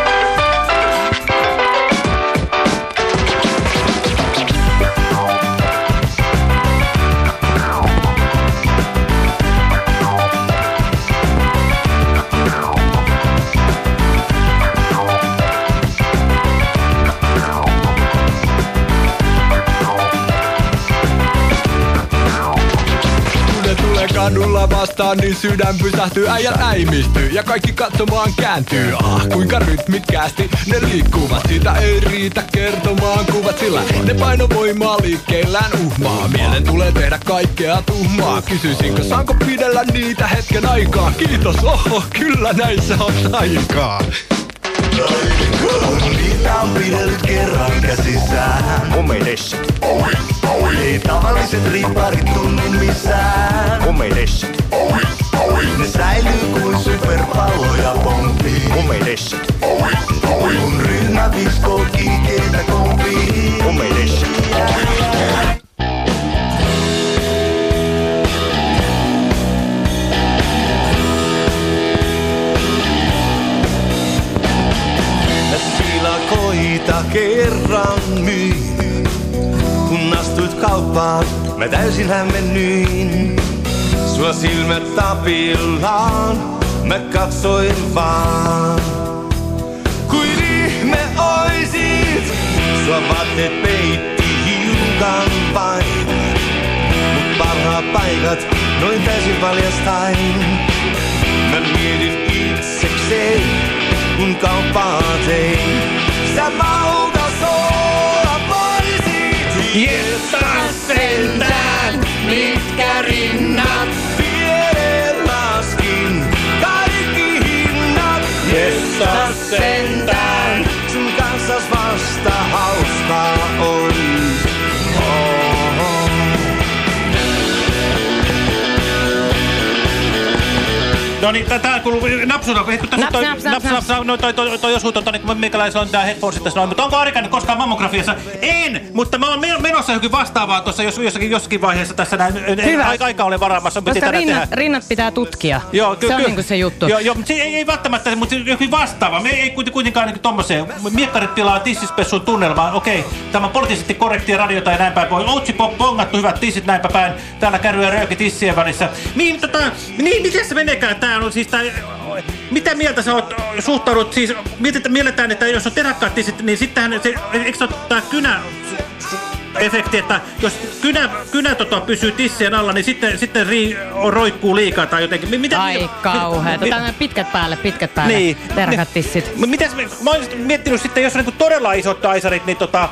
[SPEAKER 16] kadulla vastaan, niin sydän pysähtyy, äijät äimistyy ja kaikki katsomaan kääntyy. Ah, kuinka rytmikkäästi ne liikkuvat, siitä ei riitä kertomaan kuvat, sillä ne painovoimaa liikkeellään uhmaa. Mielen tulee tehdä kaikkea tuhmaa, kysyisinkö saanko pidellä niitä hetken aikaa? Kiitos, oho, kyllä näissä on aikaa.
[SPEAKER 7] Niitä on pidellyt kerran käsissään.
[SPEAKER 17] Komedessa.
[SPEAKER 7] Ei tavalliset ripparit tunnu missään.
[SPEAKER 17] Komedessa.
[SPEAKER 7] Ne säilyy kuin superpalloja pomppii.
[SPEAKER 17] Komedessa.
[SPEAKER 7] Kun ryhmä viskoo kiikeitä kompii.
[SPEAKER 17] Komedessa.
[SPEAKER 7] Silakoita kerran myin. Astuit kauppaan, mä täysin hämmennyin. Sua silmät tapillaan, mä katsoin vaan. Kuin ihme oisit, sua vaatteet peitti hiukan vain. Mut parhaat paikat, noin täysin paljastain. Mä mietin itsekseen, kun kauppaa tein. Sä maukas olla voisit.
[SPEAKER 18] Jessa sentään, mitkä rinnat.
[SPEAKER 7] Viereen laskin kaikki hinnat.
[SPEAKER 18] Jessa sentään.
[SPEAKER 7] Sun kanssas vasta hauskaa ois.
[SPEAKER 4] No niin, tää kuuluu tässä
[SPEAKER 5] Naps,
[SPEAKER 4] toi,
[SPEAKER 5] naps,
[SPEAKER 4] naps,
[SPEAKER 5] naps,
[SPEAKER 4] naps, no, toi, toi, toi osuus, tota, niin meikäläisellä on tää headphonesit tässä noin. Mutta onko Ari käynyt koskaan mammografiassa? En, mutta mä oon men- menossa johonkin vastaavaa tuossa jos, jossakin, jossakin vaiheessa tässä näin.
[SPEAKER 5] Hyvä.
[SPEAKER 4] Aika, aika olen varaamassa,
[SPEAKER 5] Koska
[SPEAKER 4] tänään tehdä.
[SPEAKER 5] rinnat, rinnat pitää tutkia.
[SPEAKER 4] Joo, ky-
[SPEAKER 5] se on niinku se juttu.
[SPEAKER 4] Joo, joo mutta se ei, ei välttämättä, mutta jokin vastaava. Me ei kuiten- kuitenkaan niin tommoseen. Miekkarit tilaa tissispessun tunnelmaan. Okei, tämä on poliittisesti korrektia radiota ja näin päin pois. Outsi pop, pongattu, hyvät tissit näinpä päin. Täällä kärryä rööki tissien välissä. Niin, tota, niin, miten se meneekään? Tää on siis tää, mitä mieltä sä oot suhtaudut, siis mielletään, että jos on teräkkaat tissit, niin sittenhän se, eikö se ole tää kynä efekti, että jos kynä, kynä tota, pysyy tissien alla, niin sitten, sitten rii, roikkuu liikaa tai jotenkin. Mi- Mitä,
[SPEAKER 5] Ai kauheeta.
[SPEAKER 4] mi-
[SPEAKER 5] Tänne pitkät päälle, pitkät päälle.
[SPEAKER 4] Niin.
[SPEAKER 5] Terkat tissit.
[SPEAKER 4] Mitäs, mä oon miettinyt sitten, jos on niinku todella isot taisarit, niin tota...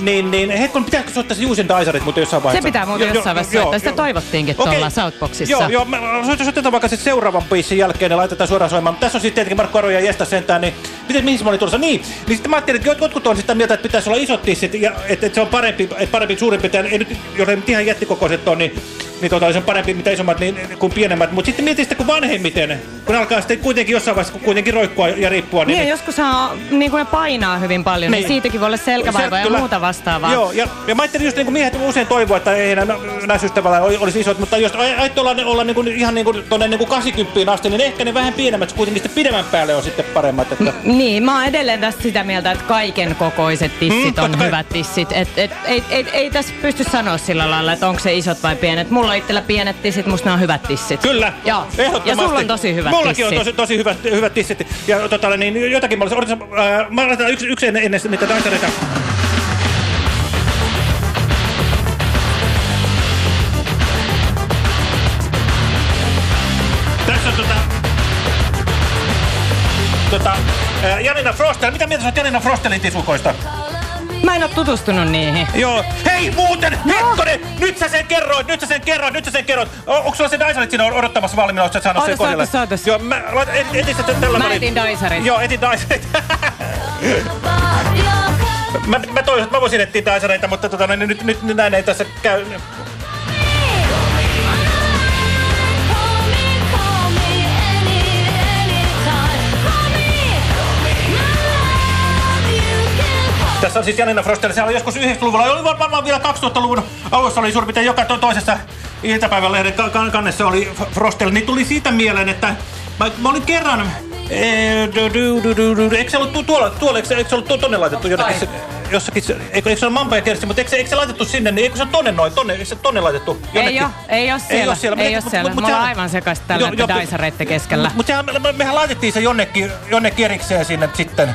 [SPEAKER 4] Niin, niin hetkon, pitääkö soittaa se Juusin taisarit muuten jossain vaiheessa?
[SPEAKER 5] Se pitää muuten
[SPEAKER 4] Jo-
[SPEAKER 5] jossain
[SPEAKER 4] jo-
[SPEAKER 5] vaiheessa
[SPEAKER 4] joo,
[SPEAKER 5] soittaa. Sitä
[SPEAKER 4] joo.
[SPEAKER 5] toivottiinkin
[SPEAKER 4] Okei.
[SPEAKER 5] tuolla Southboxissa.
[SPEAKER 4] Joo, joo, mä soitan, soitetaan vaikka sitten seuraavan biisin jälkeen ja laitetaan suoraan soimaan. Mutta tässä on sitten tietenkin Markku Aro ja Jesta sentään, niin miten, mihin mä olin tulossa? Niin, niin sitten mä ajattelin, että jotkut on sitä mieltä, että pitäisi olla isot tissit ja että, että se on parempi, että parempi suurin piirtein, ei nyt, jos ei nyt ihan jättikokoiset ole, niin niin tota, se on parempi mitä isommat niin, kuin pienemmät. Mutta sitten mietin sitä, kun vanhemmiten, kun alkaa sitten kuitenkin jossain vaiheessa kuitenkin roikkua ja riippua.
[SPEAKER 5] Niin, niin joskus niin kuin ne painaa hyvin paljon, niin,
[SPEAKER 4] Niin.
[SPEAKER 5] siitäkin voi olla selkävaiva
[SPEAKER 4] Se-
[SPEAKER 5] ja muuta vastaavaa.
[SPEAKER 4] Joo, ja, ja mä ajattelin just niin kuin miehet usein toivoa, että ei enää naisystävällä ol- olisi isot, mutta jos ajattelin olla, olla niin kuin, ihan niin kuin tuonne niin kuin 80 asti, niin ehkä ne vähän pienemmät, kuitenkin sitten pidemmän päälle on sitten paremmat. Että...
[SPEAKER 5] Niin, mä oon edelleen tästä sitä mieltä, että kaiken kokoiset tissit
[SPEAKER 4] Mm,
[SPEAKER 5] on
[SPEAKER 4] kai.
[SPEAKER 5] hyvät tissit. Et, et, ei, ei, ei tässä pysty sanoa sillä lailla, että onko se isot vai pienet. Mulla on itsellä pienet tissit, musta ne on hyvät tissit.
[SPEAKER 4] Kyllä.
[SPEAKER 5] Joo.
[SPEAKER 4] Ehdottomasti.
[SPEAKER 5] Ja sulla on tosi hyvät
[SPEAKER 4] Mullakin
[SPEAKER 5] tissit.
[SPEAKER 4] on tosi, tosi hyvät, hyvät tissit. Ja tota, niin jotakin mä olisin, odotas, äh, mä laitan yksi, yksi ennen, ennen niitä dansareita. Tässä on tota... Tota, äh, Janina Frostel. Mitä mieltä sä oot Janina Frostelin tisukoista?
[SPEAKER 5] Mä en oo tutustunut niihin.
[SPEAKER 4] Joo. Hei muuten, hetkonen! Nyt sä sen kerroit, nyt sä sen kerroit, nyt sä sen kerroit. Onko sulla se Dysorit siinä odottamassa valmiina, oot sä saanut sen kohdille?
[SPEAKER 5] ootas, ootas.
[SPEAKER 4] Joo, mä laitan, et, etin sä tällä
[SPEAKER 5] Mä etin Dysorit.
[SPEAKER 4] Joo, etin Dysorit. *laughs* mä, mä toivoisin, että mä voisin etsiä Dysoreita, mutta tota, niin nyt, nyt, nyt näin ei tässä käy. Tässä on siis Janina Frostel. Se oli joskus 90-luvulla, oli varmaan vielä 2000-luvun alussa oli suurin piirtein joka to toisessa iltapäivälehden ka- ka- kannessa oli Frostel. Niin tuli siitä mieleen, että mä, mä olin kerran... du- Eikö se ollut tu- tuolla, tuolla eikö se, eikö se ollut tu- tonne laitettu jonnekin? Jossakin, eikö, eikö se ole Mampa ja Kersti, mutta eikö se, eikö se laitettu sinne, niin eikö se ole tonne noin, tonne, eikö se tonne laitettu jonnekin?
[SPEAKER 5] Ei oo, ei oo siellä.
[SPEAKER 4] oo siellä.
[SPEAKER 5] Ei
[SPEAKER 4] Mut-
[SPEAKER 5] siellä.
[SPEAKER 4] mut-
[SPEAKER 5] oon
[SPEAKER 4] sehän-
[SPEAKER 5] aivan sekaisin tällä
[SPEAKER 4] joo,
[SPEAKER 5] Dysareitten keskellä.
[SPEAKER 4] Mutta mehän laitettiin se jonnekin, jonnekin erikseen sinne sitten.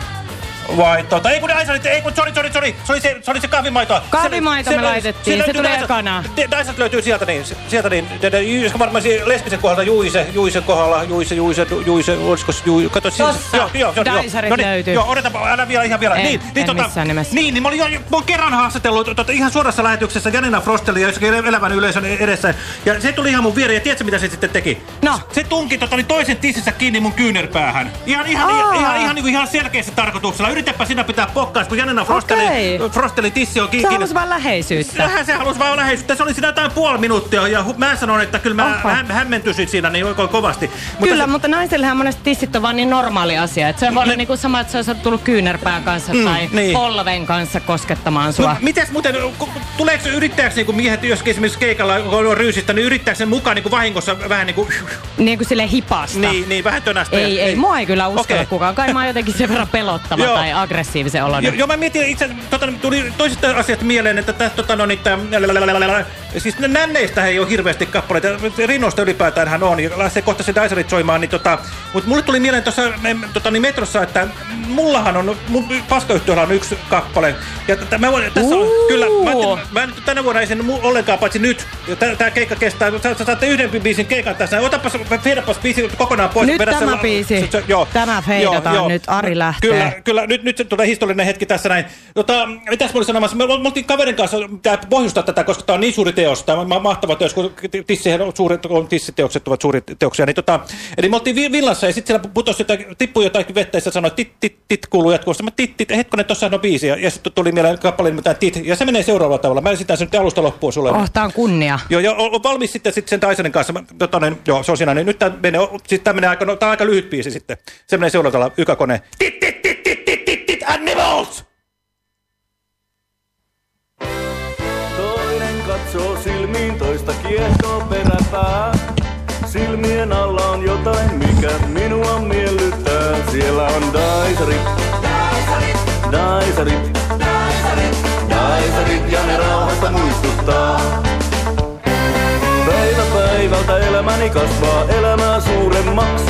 [SPEAKER 4] Vai tota, ei kun ne Dysorit, ei kun, sorry, sorry, sorry, se oli se, se, oli se kahvimaito.
[SPEAKER 5] Kahvimaito me laitettiin, se tuli ekana.
[SPEAKER 4] Dysart löytyy sieltä niin, sieltä niin, Juice varmaan siinä lesbisen kohdalta Juise, Juise kohdalla, Juise, Juise, Juise, olisiko se Juise, kato siis.
[SPEAKER 5] Tossa,
[SPEAKER 4] joo, joo, joo, joo.
[SPEAKER 5] Dysarit
[SPEAKER 4] No niin,
[SPEAKER 5] löytyy.
[SPEAKER 4] Joo, odotapa, älä vielä ihan vielä.
[SPEAKER 5] En,
[SPEAKER 4] niin, niin,
[SPEAKER 5] en missään nimessä.
[SPEAKER 4] Niin, niin mä olin jo, mä olin kerran haastatellut tota, ihan suorassa lähetyksessä Janina Frostelia jossakin elävän yleisön edessä. Ja se tuli ihan mun viereen, ja tiedätkö mitä se sitten teki?
[SPEAKER 5] No.
[SPEAKER 4] Se tunki tota, niin toisen tississä kiinni mun kyynärpäähän. Ihan, ihan, ihan, ihan, ihan, niin kuin ihan selkeässä tarkoituksella. Yritäpä sinä pitää pokkaas, kun Janina Frosteli,
[SPEAKER 5] Okei.
[SPEAKER 4] Frosteli tissi on
[SPEAKER 5] Se
[SPEAKER 4] kiinni.
[SPEAKER 5] halusi vaan läheisyyttä.
[SPEAKER 4] Vähän se halusi vaan läheisyyttä. Se oli siinä jotain puoli minuuttia ja mä sanoin, että kyllä mä
[SPEAKER 5] Oho.
[SPEAKER 4] hä hämmentyisin siinä niin oikein kovasti.
[SPEAKER 5] Kyllä,
[SPEAKER 4] se,
[SPEAKER 5] mutta naisellehan monesti tissit on vaan niin normaali asia. Että se voi olla niinku sama, että se olisi tullut kyynärpään kanssa
[SPEAKER 4] Mm,
[SPEAKER 5] tai
[SPEAKER 4] niin.
[SPEAKER 5] polven kanssa koskettamaan sua.
[SPEAKER 4] No, mites muuten, tuleeko yrittääkö niin miehet, jos esimerkiksi keikalla on ryysistä, niin yrittääkö sen mukaan niin kuin vahingossa vähän niin kuin...
[SPEAKER 5] Niin kuin sille hipasta.
[SPEAKER 4] Niin, niin vähän tönästä.
[SPEAKER 5] Ei, ei, mua ei kyllä uskalla
[SPEAKER 4] Okei.
[SPEAKER 5] kukaan. Kai mä oon jotenkin sen verran *laughs* pelottava
[SPEAKER 4] Joo.
[SPEAKER 5] Tai aggressiivisen oloinen.
[SPEAKER 4] Joo, joo, mä mietin itse, tota, tuli toisesta asiasta mieleen, että tästä tota, no, niitä, siis nänneistä ei ole hirveästi kappaleita, rinnosta ylipäätään hän on, ja lähtee kohta se Dysorit soimaan, niin tota, mutta mulle tuli mieleen tuossa tota, niin metrossa, että mullahan on, mun paskayhtiöllä on yksi kappale, ja t- mä voin, tässä on, kyllä, mä, mä tänä vuonna ei sen ollenkaan, paitsi nyt, ja tää, tää keikka kestää, sä, sä saatte yhden biisin keikan tässä, otapas, feidapas biisi kokonaan pois.
[SPEAKER 5] Nyt
[SPEAKER 4] vedä
[SPEAKER 5] tämä
[SPEAKER 4] se-
[SPEAKER 5] biisi.
[SPEAKER 4] se- se- joo.
[SPEAKER 5] Tämä feidataan nyt. Ari lähtee.
[SPEAKER 4] Kyllä, kyllä nyt, nyt se tulee historiallinen hetki tässä näin. Tota, mitäs mä olin sanomassa? Me, me oltiin kaverin kanssa tää pohjustaa tätä, koska tämä on niin suuri teos, tämä on ma- mahtava teos, kun tissihän on suuret, kun tissiteokset ovat suuria teoksia. Niin tota, eli me oltiin vi- villassa ja sitten siellä putosi jotain, tippui jotain vettä ja sanoi, tit, tit, tit kuuluu jatkuvasti. Mä tit, tit, hetkonen, tossa on biisi ja, ja sitten tuli mieleen kappaleen mitään tit. Ja se menee seuraavalla tavalla. Mä esitän sen nyt alusta loppuun sulle.
[SPEAKER 5] Oh, tää on kunnia.
[SPEAKER 4] Joo, joo, on valmis sitten, sitten sen Dysonin kanssa. Mä, tota, niin, joo, se on siinä. Niin nyt tämä menee, sit tää menee aika, no, tää on aika lyhyt biisi sitten. Se menee seuraavalla tavalla, ykäkone. Tit, tit,
[SPEAKER 7] Silmien alla on jotain, mikä minua miellyttää. Siellä on Daisarit, Daisarit, Daisarit ja ne rauhasta muistuttaa. Päivä päivältä elämäni kasvaa elämää suuremmaksi.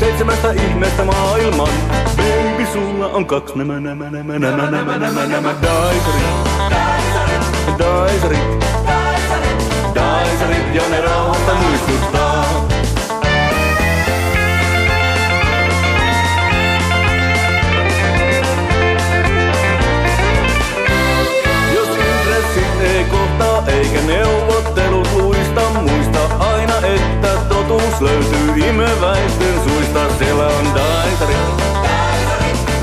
[SPEAKER 7] Seitsemästä ihmeestä maailman. Baby, sulla on kaksi nämä, nämä, nämä, nämä, nämä, nämä, nämä, Daisarit. Daisarit, Daisarit ja ne rauhasta muistuttaa. eikä neuvottelut luista muista aina, että totuus löytyy imeväisten suista. Siellä on daisarit,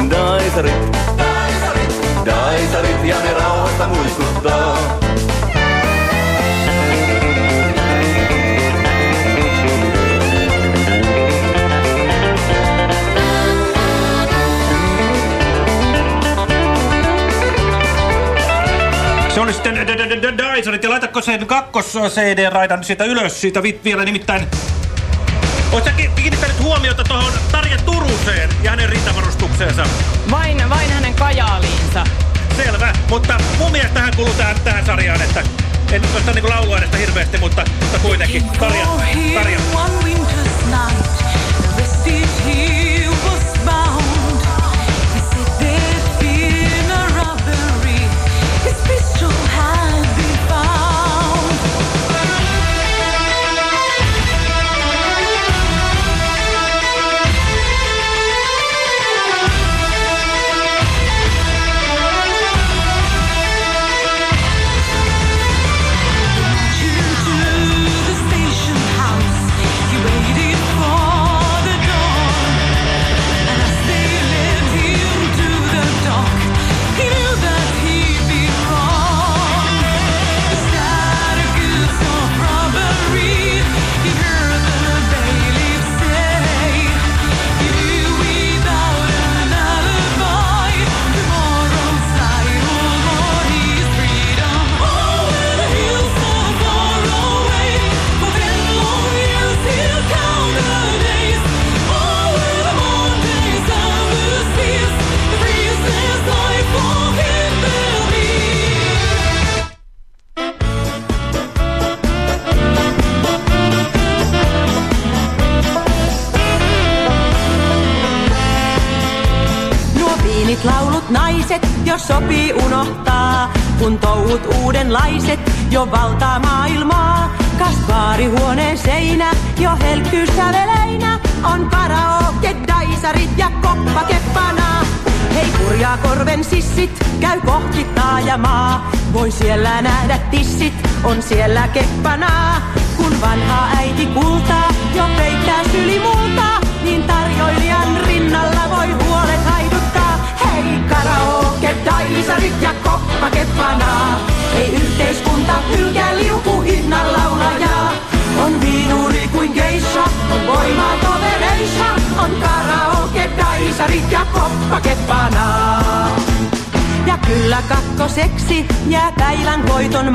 [SPEAKER 7] daisarit, daisarit, daisarit ja ne rauhasta muistuttaa.
[SPEAKER 4] Se oli sitten Dysorit ja laitatko sen kakkos-CD-raidan siitä ylös siitä vi vielä nimittäin... Oletko kiinnittänyt huomiota tuohon Tarja Turuseen ja hänen rintavarustukseensa?
[SPEAKER 5] Vain, vain hänen kajaaliinsa.
[SPEAKER 4] Selvä, mutta mun mielestä tähän kuuluu tähän, tähän sarjaan, että en nyt niinku lauluaineesta hirveästi, mutta, mutta kuitenkin. Tarja, Tarja.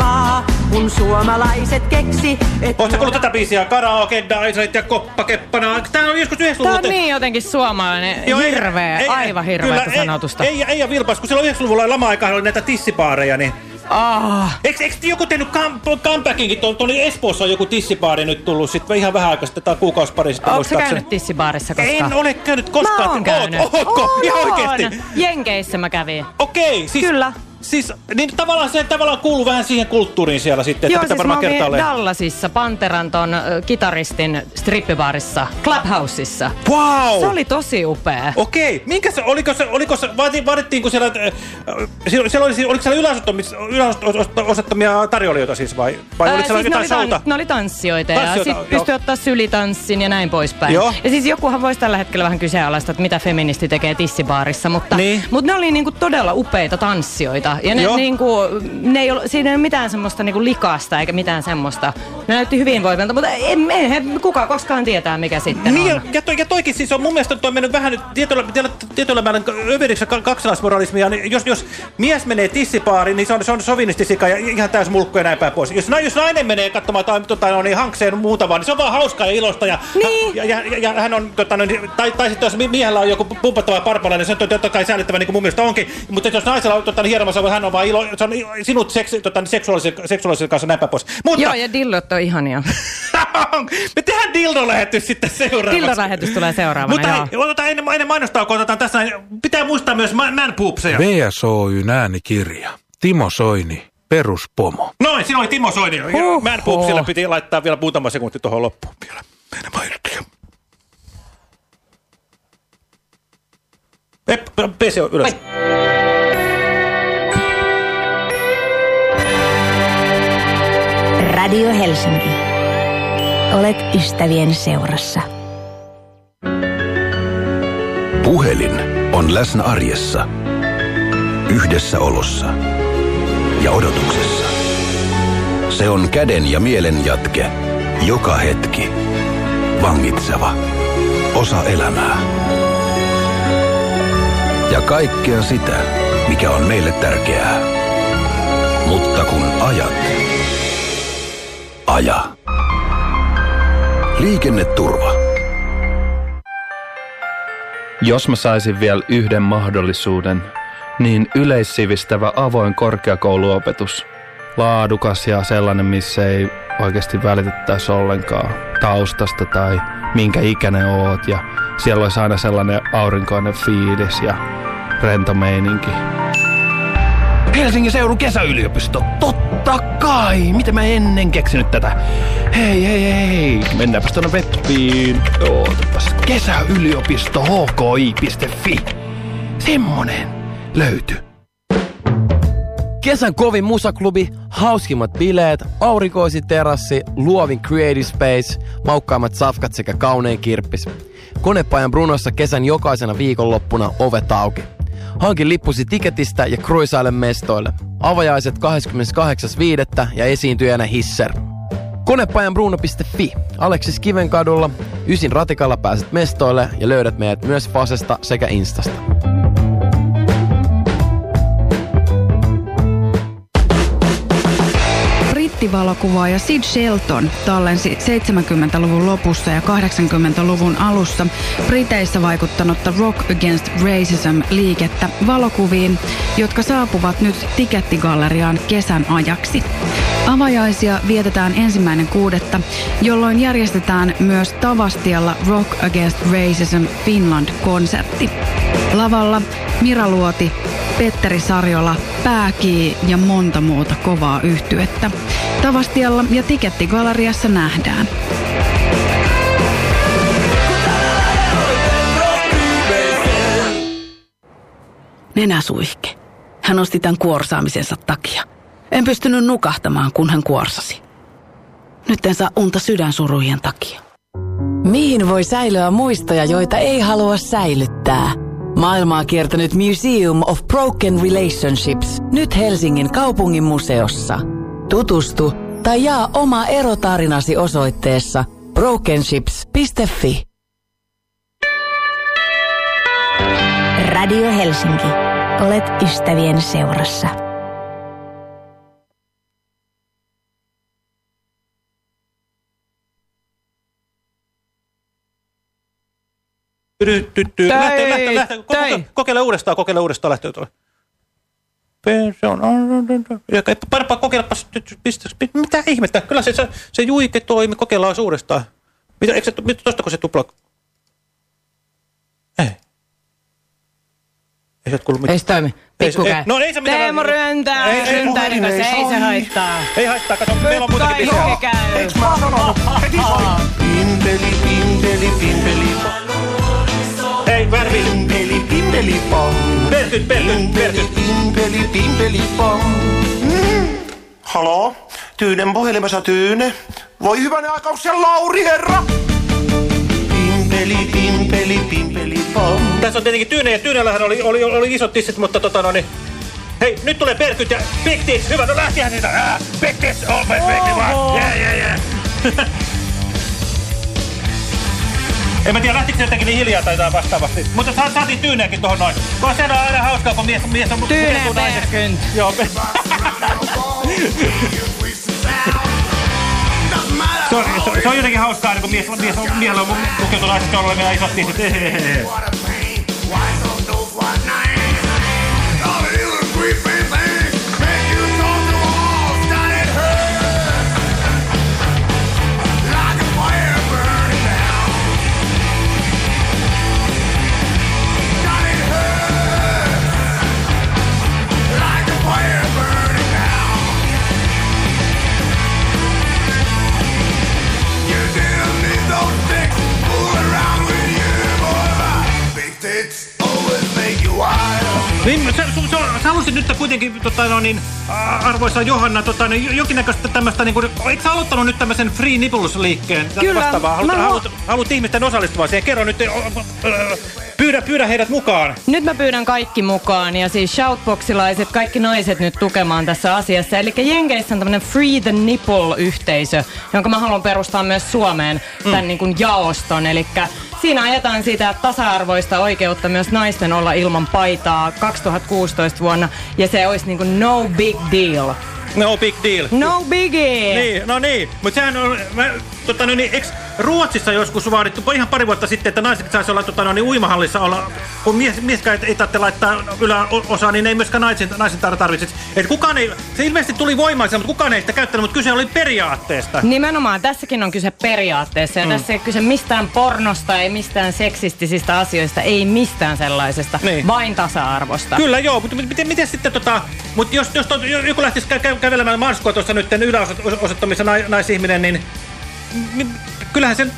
[SPEAKER 19] Maa, kun suomalaiset keksi, että...
[SPEAKER 4] Oletko kuullut tätä biisiä? Karaoke, Dysorit ja koppakeppana. Tää on joskus 90
[SPEAKER 5] Tää
[SPEAKER 4] luvulta
[SPEAKER 5] on niin jotenkin suomalainen,
[SPEAKER 4] Joo, ei-
[SPEAKER 5] hirveä,
[SPEAKER 4] ei-
[SPEAKER 5] aivan hirveä
[SPEAKER 4] kyllä,
[SPEAKER 5] sanotusta.
[SPEAKER 4] Ei, ei, ei ja Vilpas, kun silloin 90-luvulla lama-aikaan oli näitä tissipaareja, niin...
[SPEAKER 5] Ah.
[SPEAKER 4] Eikö, eikö joku tehnyt come- comebackinkin? Tuo- Tuonne Espoossa on joku tissipaari nyt tullut sitten ihan vähän aikaa sitten, tai kuukausi pari sitten
[SPEAKER 5] Oletko sä käynyt tissibaarissa koskaan?
[SPEAKER 4] En ole käynyt koskaan.
[SPEAKER 5] Mä oon käynyt.
[SPEAKER 4] Oot, ootko? Ihan oikeesti?
[SPEAKER 5] Jenkeissä mä kävin.
[SPEAKER 4] Okei, siis...
[SPEAKER 5] Kyllä.
[SPEAKER 4] Siis, niin tavallaan se tavallaan kuuluu vähän siihen kulttuuriin siellä sitten, että
[SPEAKER 5] Joo,
[SPEAKER 4] pitää
[SPEAKER 5] siis mä
[SPEAKER 4] varmaan
[SPEAKER 5] olin. Dallasissa, Panteranton äh, kitaristin strippibaarissa, Clubhouseissa.
[SPEAKER 4] Wow!
[SPEAKER 5] Se oli tosi upea.
[SPEAKER 4] Okei, minkä se, oliko se, oliko se, vaadittiinko siellä, äh, siellä, siellä oli, oliko siellä yläosattomia tarjoilijoita siis vai, vai
[SPEAKER 5] Ää,
[SPEAKER 4] oliko siellä
[SPEAKER 5] siis ne, oli
[SPEAKER 4] jotain
[SPEAKER 5] tan- ne oli tanssijoita, ja sitten pystyi ottaa sylitanssin ja näin poispäin.
[SPEAKER 4] Joo.
[SPEAKER 5] Ja siis jokuhan voisi tällä hetkellä vähän kyseenalaista, että mitä feministi tekee tissibaarissa, mutta,
[SPEAKER 4] Niin.
[SPEAKER 5] mutta ne oli niinku todella upeita tanssijoita. Ja ne,
[SPEAKER 4] Joo.
[SPEAKER 5] niinku, ne ei ollut, siinä ei ole mitään semmoista niinku likasta eikä mitään semmoista. Ne näytti hyvin voivilta, mutta en, en, kuka koskaan tietää mikä sitten
[SPEAKER 4] Niin,
[SPEAKER 5] on.
[SPEAKER 4] ja, toi, ja toikin siis on mun mielestä toi mennyt vähän nyt tietyllä, tietyllä, tietyllä määrin överiksi ja ka- kaksinaismoralismia. Niin jos, jos mies menee tissipaariin, niin se on, se on sovinistisika ja ihan täys mulkku ja näin päin pois. Jos, jos nainen menee katsomaan tai, tota, no, niin hankseen muuta vaan, niin se on vaan hauskaa ja ilosta. Ja, niin. ja, ja, ja, ja, hän on, tota, no, niin- tai, tai sitten jos mi- miehellä on joku pumpattava parpalainen, niin se on totta kai säällittävä, niin kuin mun mielestä onkin. Mutta jos naisella on tota, niin hieromassa, hän on vaan ilo, se on sinut seksi, tota, niin seksuaalisen, seksuaalisen kanssa näin päin pois. Mutta
[SPEAKER 5] Joo, ja dillot on ihania. *laughs*
[SPEAKER 4] me tehdään dildo-lähetys sitten seuraavaksi.
[SPEAKER 5] Dildo-lähetys tulee seuraavana,
[SPEAKER 4] Mutta
[SPEAKER 5] joo.
[SPEAKER 4] otetaan ennen, ennen mainostaukoa, otetaan tässä, pitää muistaa myös ma- man-poopseja.
[SPEAKER 16] VSOYn äänikirja. Timo Soini, peruspomo.
[SPEAKER 4] Noin, siinä oli Timo Soini. Ja
[SPEAKER 16] Huhhuh.
[SPEAKER 4] Man-poopsille piti laittaa vielä muutama sekunti tuohon loppuun vielä. Meidän mainittiin. Ep, PC on
[SPEAKER 2] Radio Helsinki. Olet ystävien seurassa.
[SPEAKER 20] Puhelin on läsnä arjessa, yhdessäolossa ja odotuksessa. Se on käden ja mielen jatke, joka hetki. Vangitseva. Osa elämää. Ja kaikkea sitä, mikä on meille tärkeää. Mutta kun ajat, aja. Liikenneturva.
[SPEAKER 21] Jos mä saisin vielä yhden mahdollisuuden, niin yleissivistävä avoin korkeakouluopetus. Laadukas ja sellainen, missä ei oikeasti välitettäisi ollenkaan taustasta tai minkä ikäinen oot. Ja siellä olisi aina sellainen aurinkoinen fiilis ja rento meininki.
[SPEAKER 22] Helsingin seudun kesäyliopisto, totta kai! Miten mä ennen keksinyt tätä? Hei, hei, hei, mennäänpäs tuonne webbiin. Ootapas, kesäyliopisto hki.fi. Semmonen löytyy.
[SPEAKER 15] Kesän kovin musaklubi, hauskimmat bileet, aurinkoisi terassi, luovin creative space, maukkaimmat safkat sekä kaunein kirppis. Konepajan Brunossa kesän jokaisena viikonloppuna ovet auki. Hankin lippusi tiketistä ja kruisaile mestoille. Avajaiset 28.5. ja esiintyjänä Hisser. Konepajanbruno.fi. Aleksis Kivenkadulla. Ysin ratikalla pääset mestoille ja löydät meidät myös Fasesta sekä Instasta.
[SPEAKER 23] Brittivalokuvaaja Sid Shelton tallensi 70-luvun lopussa ja 80-luvun alussa Briteissä vaikuttanutta Rock Against Racism-liikettä valokuviin, jotka saapuvat nyt Tikettigalleriaan kesän ajaksi. Avajaisia vietetään ensimmäinen kuudetta, jolloin järjestetään myös Tavastialla Rock Against Racism Finland-konsertti. Lavalla Mira Luoti, Petteri Sarjola, Pääkii ja monta muuta kovaa yhtyettä. Tavastialla ja Tikettigalleriassa nähdään.
[SPEAKER 24] Nenäsuihke. Hän osti tämän kuorsaamisensa takia. En pystynyt nukahtamaan, kun hän kuorsasi. Nyt en saa unta sydänsurujen takia.
[SPEAKER 14] Mihin voi säilyä muistoja, joita ei halua säilyttää? Maailmaa kiertänyt Museum of Broken Relationships nyt Helsingin kaupungin museossa. Tutustu tai jaa oma erotarinasi osoitteessa brokenships.fi.
[SPEAKER 2] Radio Helsinki. Olet ystävien seurassa.
[SPEAKER 4] Ty, ty, ty. Lähtee, lähtee, lähtee. Ko- koke- Kokeile uudestaan, kokeile uudestaan, lähtee tuolle. Person. Ja parempaa kokeilepas. Mitä ihmettä? Kyllä se, se, se juike toimi. Kokeillaan se uudestaan. Mitä, eikö se, mit- tostako se tupla? Ei. Ei sieltä kuulu mitään.
[SPEAKER 5] Ei se toimi.
[SPEAKER 4] Ei se-
[SPEAKER 5] Pikkukää.
[SPEAKER 4] ei- No ei se mitään.
[SPEAKER 5] Teemu ryntää,
[SPEAKER 4] Ei- ei-
[SPEAKER 5] ryntää, niin
[SPEAKER 4] ei-
[SPEAKER 5] se ei se haittaa.
[SPEAKER 4] Ei haittaa, kato, meillä on muitakin
[SPEAKER 5] Kaikki
[SPEAKER 4] biisejä.
[SPEAKER 5] käy.
[SPEAKER 4] Eiks mä oon sanonut? Heti soi.
[SPEAKER 17] Pimpeli, Pimpeli, pimpeli, pom.
[SPEAKER 4] Perkyt, perkyt, perkyt.
[SPEAKER 17] Pimpeli, pimpeli, pom. Halo? Tyynen puhelimessa Tyyne. Voi hyvänen aika, onko siellä Lauri, herra? Pimpeli, pimpeli, pimpeli, pom.
[SPEAKER 4] Tässä on tietenkin Tyyne ja Tyynellähän oli, oli, oli isot tissit, mutta tota no niin... Hei, nyt tulee perkyt ja big tits. Hyvä, no lähtihän niitä. Ah, big tits, always big tits. Yeah, yeah, yeah. *laughs* En mä tiedä, lähtikö se jotenkin niin hiljaa tai jotain vastaavasti. Mutta sa saatiin Tyyneäkin tohon noin. Koska se on aina hauskaa, kun mies, mies on...
[SPEAKER 5] Tyyne
[SPEAKER 4] mies on naisen-
[SPEAKER 5] Perkynt.
[SPEAKER 4] Joo. *laughs* Se on, se, se on jotenkin hauskaa, niin kun mies, mies on miehellä on pukeutunut naisesta ja isot tissit. Niin, sä, sä, sä, sä halusit nyt kuitenkin, tota, no niin, arvoisa Johanna, tota, niin, jonkinnäköistä tämmöistä, niin kuin, eikö sä aloittanut nyt tämmöisen Free Nipples-liikkeen?
[SPEAKER 5] Kyllä,
[SPEAKER 4] Vastaavaa? Haluat,
[SPEAKER 5] mä
[SPEAKER 4] haluat, haluat ihmisten osallistumaan siihen. Kerro nyt, pyydä, pyydä heidät mukaan.
[SPEAKER 5] Nyt mä pyydän kaikki mukaan ja siis shoutboxilaiset, kaikki naiset nyt tukemaan tässä asiassa. Eli Jenkeissä on tämmönen Free the Nipple-yhteisö, jonka mä haluan perustaa myös Suomeen tämän niin kuin jaoston. Eli siinä ajetaan sitä tasa-arvoista oikeutta myös naisten olla ilman paitaa 2016 vuonna ja se olisi niin kuin no big deal.
[SPEAKER 4] No big deal.
[SPEAKER 5] No biggie.
[SPEAKER 4] Niin, no niin. Mutta sehän on, mä, tota, no niin, eks Ruotsissa joskus vaadittu ihan pari vuotta sitten, että naiset saisi olla tota, no niin, uimahallissa olla, kun mies, mieskään ei tarvitse laittaa yläosaa, niin ei myöskään naisen, naisen tarvitse. Et kukaan ei, se ilmeisesti tuli voimaisen, mutta kukaan ei sitä käyttänyt, mutta kyse oli periaatteesta.
[SPEAKER 5] Nimenomaan, tässäkin on kyse periaatteessa ja
[SPEAKER 4] Mm.
[SPEAKER 5] tässä ei kyse mistään pornosta, ei mistään seksistisistä asioista, ei mistään sellaisesta,
[SPEAKER 4] Niin.
[SPEAKER 5] vain tasa-arvosta.
[SPEAKER 4] Kyllä joo, mutta miten, miten sitten tota, mutta jos, jos to, joku lähtisi kä kä kävelemään Marskua tuossa nyt yläosoittamissa nai, naisihminen, niin kyllähän sen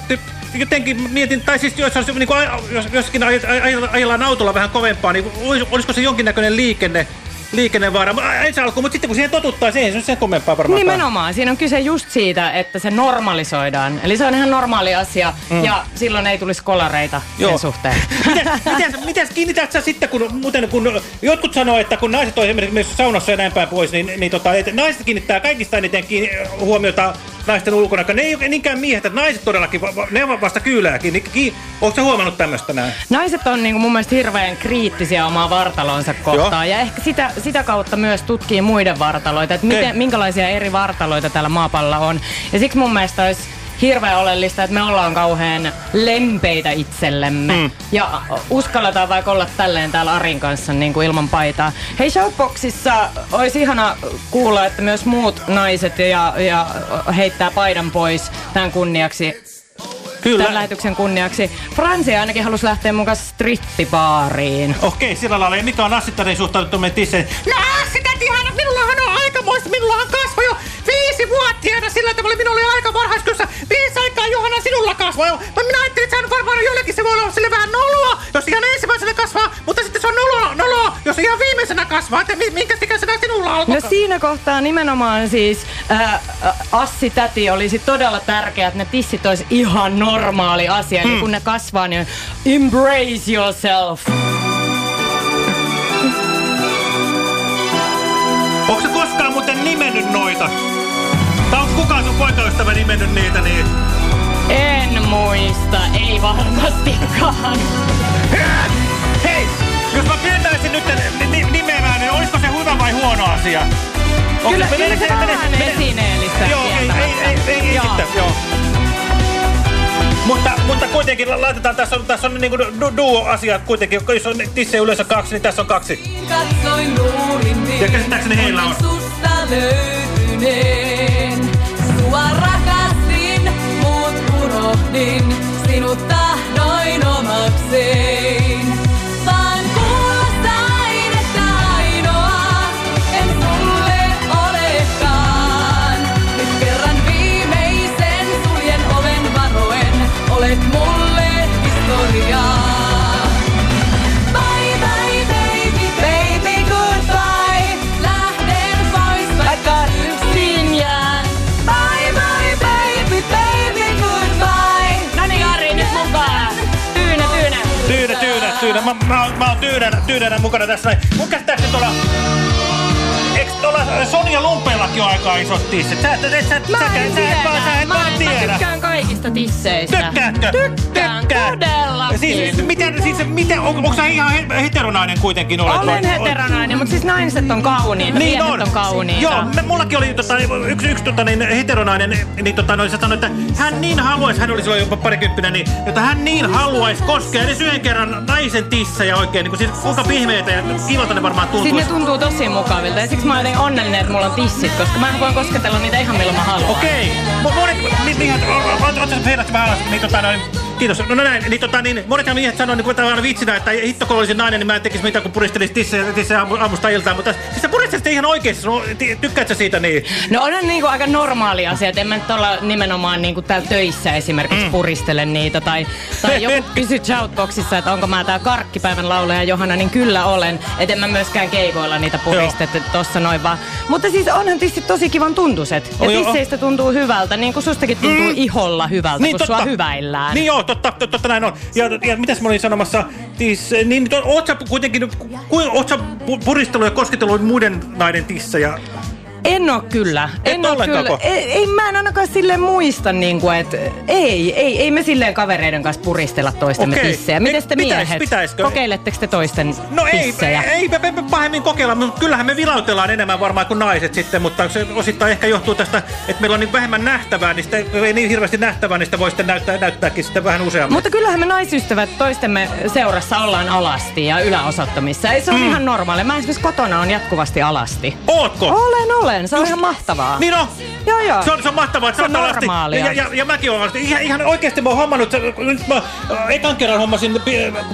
[SPEAKER 4] jotenkin mietin, tai siis jos, niin kuin, jos joskin aj, aj, ajellaan autolla vähän kovempaa, niin olis, olisiko se jonkinnäköinen liikenne, liikennevaara? Ensi alkuun, mutta sitten kun siihen totuttaa, se ei se ole sen kummempaa varmaan.
[SPEAKER 5] Nimenomaan, siinä on kyse just siitä, että se normalisoidaan. Eli se on ihan normaali asia
[SPEAKER 4] Mm.
[SPEAKER 5] ja silloin ei tulisi kolareita
[SPEAKER 4] Joo.
[SPEAKER 5] sen suhteen. *laughs*
[SPEAKER 4] Miten, miten kiinnität sä sitten, kun, muuten, kun jotkut sanoo, että kun naiset on esimerkiksi saunassa ja näin päin pois, niin, niin tota, että naiset kiinnittää kaikista eniten kiinni, huomiota naisten ulkona. Ne ei ole niinkään miehet, että naiset todellakin, ne on vasta kyylääkin. Niin, Oletko sä huomannut tämmöistä näin?
[SPEAKER 5] Naiset on niin kuin mun mielestä hirveän kriittisiä omaa vartalonsa kohtaan ja ehkä sitä, sitä kautta myös tutkii muiden vartaloita, että miten, minkälaisia eri vartaloita tällä maapallolla on. Ja siksi mun mielestä olisi hirveän oleellista, että me ollaan kauhean lempeitä itsellemme. Mm. Ja uskalletaan vaikka olla tälleen täällä Arin kanssa niin kuin ilman paitaa. Hei Shoutboxissa olisi ihana kuulla, että myös muut naiset ja, ja heittää paidan pois tämän kunniaksi.
[SPEAKER 4] Kyllä.
[SPEAKER 5] Tämän lähetyksen kunniaksi. Fransi ainakin halusi lähteä mukaan strippibaariin.
[SPEAKER 4] Okei, sillä lailla. Ja mikä on Assittarin suhtautuminen tisseen?
[SPEAKER 25] No sitä ihana, minullahan on aikamoista, minullahan viisi vuotiaana sillä tavalla, minulla oli aika varhaiskyssä. Viisi aikaa Johanna sinulla kasvoi jo. Mutta minä ajattelin, että sehän varmaan jollekin se voi olla sille vähän noloa, jos ihan ensimmäisenä kasvaa, mutta sitten se on noloa, noloa jos ihan viimeisenä kasvaa. Että mi- minkä ikäisenä sinulla alkoi?
[SPEAKER 5] No siinä kohtaa nimenomaan siis äh, Assi Täti olisi todella tärkeää, että ne tissit olisi ihan normaali asia.
[SPEAKER 4] Hmm.
[SPEAKER 5] Niin kun ne kasvaa, niin embrace yourself.
[SPEAKER 4] Onko se koskaan muuten nimennyt noita? Tai onko kukaan sun poikaystävä nimennyt niitä niin?
[SPEAKER 5] En muista, ei varmastikaan.
[SPEAKER 4] Hei! Jos mä pyytäisin nyt ni- ni- nimeämään, niin olisiko se hyvä vai huono asia? Onko
[SPEAKER 5] Kyllä,
[SPEAKER 4] se-
[SPEAKER 5] kyllä se vähän esineellistä
[SPEAKER 4] Joo, ei, ei, ei, ei, ei
[SPEAKER 5] Joo.
[SPEAKER 4] sitten, joo. Mutta, mutta kuitenkin la- laitetaan, tässä on, tässä on niinku du- duo-asiat kuitenkin, jos on tissejä yleensä kaksi, niin tässä on kaksi.
[SPEAKER 25] Luurin
[SPEAKER 4] Ja käsittääkseni heillä on.
[SPEAKER 25] susta löytyneen. Sua rakastin, muut unohdin, sinut tahdoin omakseen.
[SPEAKER 4] Mä, mä, mä oon tyynänä, tyynänä mukana tässä näin. Mun käsittääkseni tuolla... Tuolla Sonja Lumpeillakin on aika isot tissit? Sä, et- et- sä,
[SPEAKER 5] Mä
[SPEAKER 4] sä,
[SPEAKER 5] en
[SPEAKER 4] sä,
[SPEAKER 5] tiedä.
[SPEAKER 4] sä et
[SPEAKER 5] Mä, en, mä
[SPEAKER 4] tiedä.
[SPEAKER 5] tykkään kaikista tisseistä.
[SPEAKER 4] Tykkäätkö?
[SPEAKER 5] Tykkään, todellakin.
[SPEAKER 4] Siis, miten, siis, miten, on, onko sä ihan he- heteronainen kuitenkin olet?
[SPEAKER 5] Olen heteronainen, mutta siis naiset on kauniita,
[SPEAKER 4] Niin on.
[SPEAKER 5] on kauniita.
[SPEAKER 4] Joo, me, mullakin oli tota, yksi, yksi tota, niin, heteronainen, niin, tota, noin, se sanoi, että hän niin haluaisi, hän oli silloin jopa parikymppinen, niin, että hän niin haluaisi koskea edes yhden kerran naisen tissejä oikein, niin kuin, siis kuinka pihmeitä ja kivalta ne varmaan
[SPEAKER 5] Siis
[SPEAKER 4] tuntuu.
[SPEAKER 5] ne tuntuu tosi mukavilta ja siksi mä olen onnellinen, että mulla on tissit, koska mä voin kosketella niitä ihan milloin mä haluan.
[SPEAKER 4] Okei. Mo- Monet, niin, niin, ootko heidät vähän alas, niin tota noin, kiitos. No, no näin, niin tota niin, monethan miehet sanoo niin kuin tavallaan vitsinä, että hitto kun olisin nainen, niin mä en tekisi mitään kuin puristelisi tissejä, tissejä aamu- aamusta iltaan, mutta siis sä puristelit ihan oikeesti, no, tykkäät sä siitä niin?
[SPEAKER 5] No onhan niinku aika normaali asia, että en mä nyt olla nimenomaan niinku täällä töissä esimerkiksi mm. puristele niitä. Tai, tai joku *laughs* kysy Shoutboxissa, että onko mä tää karkkipäivän laulaja Johanna, niin kyllä olen. Et en mä myöskään keikoilla niitä puristettu tossa noin vaan. Mutta siis onhan tissit tosi kivan tuntuset. Ja tisseistä tuntuu hyvältä, niin kuin sustakin tuntuu mm. iholla hyvältä,
[SPEAKER 4] Niin,
[SPEAKER 5] kun sua
[SPEAKER 4] totta.
[SPEAKER 5] hyväillään.
[SPEAKER 4] Niin joo, totta, totta, totta näin on. Ja, ja mitäs mä olin sanomassa, siis, niin to, oot sä kuitenkin, ku, oot sä pu- puristellut ja kosketellut muiden naiden tissejä?
[SPEAKER 5] En oo kyllä. En oo
[SPEAKER 4] ollenkaan
[SPEAKER 5] kyllä. Ei, ei, mä en ainakaan silleen muista, niin kuin, että ei, ei, ei me silleen kavereiden kanssa puristella toistemme
[SPEAKER 4] Okei.
[SPEAKER 5] tissejä. Miten te
[SPEAKER 4] Pitäis-
[SPEAKER 5] miehet?
[SPEAKER 4] pitäiskö?
[SPEAKER 5] Kokeiletteko te toisten
[SPEAKER 4] No ei,
[SPEAKER 5] tissejä?
[SPEAKER 4] ei, me, me, me pahemmin kokeilla, mutta kyllähän me vilautellaan enemmän varmaan kuin naiset sitten, mutta se osittain ehkä johtuu tästä, että meillä on niin vähemmän nähtävää, niin sitä, ei niin hirveästi nähtävää, niin sitä voi sitten näyttää, näyttääkin sitten vähän useammin.
[SPEAKER 5] Mutta kyllähän me naisystävät toistemme seurassa ollaan alasti ja yläosattomissa. Ei se on
[SPEAKER 4] Mm.
[SPEAKER 5] ihan normaali. Mä esimerkiksi kotona on jatkuvasti alasti.
[SPEAKER 4] Ootko?
[SPEAKER 5] Olen, olen. Se on ihan mahtavaa.
[SPEAKER 4] Niin on.
[SPEAKER 5] Joo, joo.
[SPEAKER 4] Se on, se on mahtavaa,
[SPEAKER 5] Se on normaalia.
[SPEAKER 4] Ja, ja, ja mäkin olen. Ihan, ihan oikeasti mä oon hommannut, nyt mä äh, ekan kerran hommasin,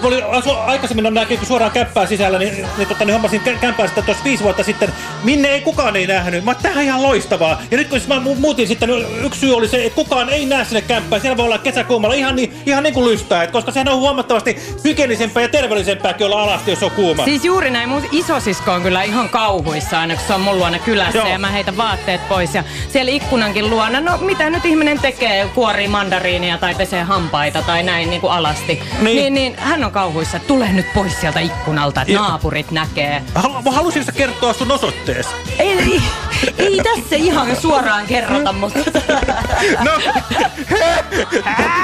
[SPEAKER 4] kun oli aikaisemmin on näkyy suoraan kämppää sisällä, niin, niin, tota, niin hommasin kä- kämppää sitten tuossa viisi vuotta sitten. Minne ei kukaan ei nähnyt. Mä on ihan loistavaa. Ja nyt kun mä mu- muutin sitten, niin yksi syy oli se, että kukaan ei näe sinne kämppään. Siellä voi olla kesäkuumalla ihan niin, ihan niin kuin lystää. Et koska sehän on huomattavasti hygienisempää ja terveellisempääkin olla alasti, jos on kuuma.
[SPEAKER 5] Siis juuri näin. Mun isosisko on kyllä ihan kauhuissa aina, kun se on mun luona kylässä
[SPEAKER 4] Joo.
[SPEAKER 5] Ja mä heitän vaatteet pois. Ja siellä ikkunankin luona, no mitä nyt ihminen tekee, kuorii mandariinia tai pesee hampaita tai näin niin kuin alasti.
[SPEAKER 4] Niin.
[SPEAKER 5] Niin, niin hän on kauhuissa, että tule nyt pois sieltä ikkunalta, että
[SPEAKER 4] Ja-
[SPEAKER 5] naapurit näkee.
[SPEAKER 4] Halu, mä halusin kertoa sun osoitteesi.
[SPEAKER 5] Ei, ei, ei tässä ihan suoraan kerrota, mutta...
[SPEAKER 4] No,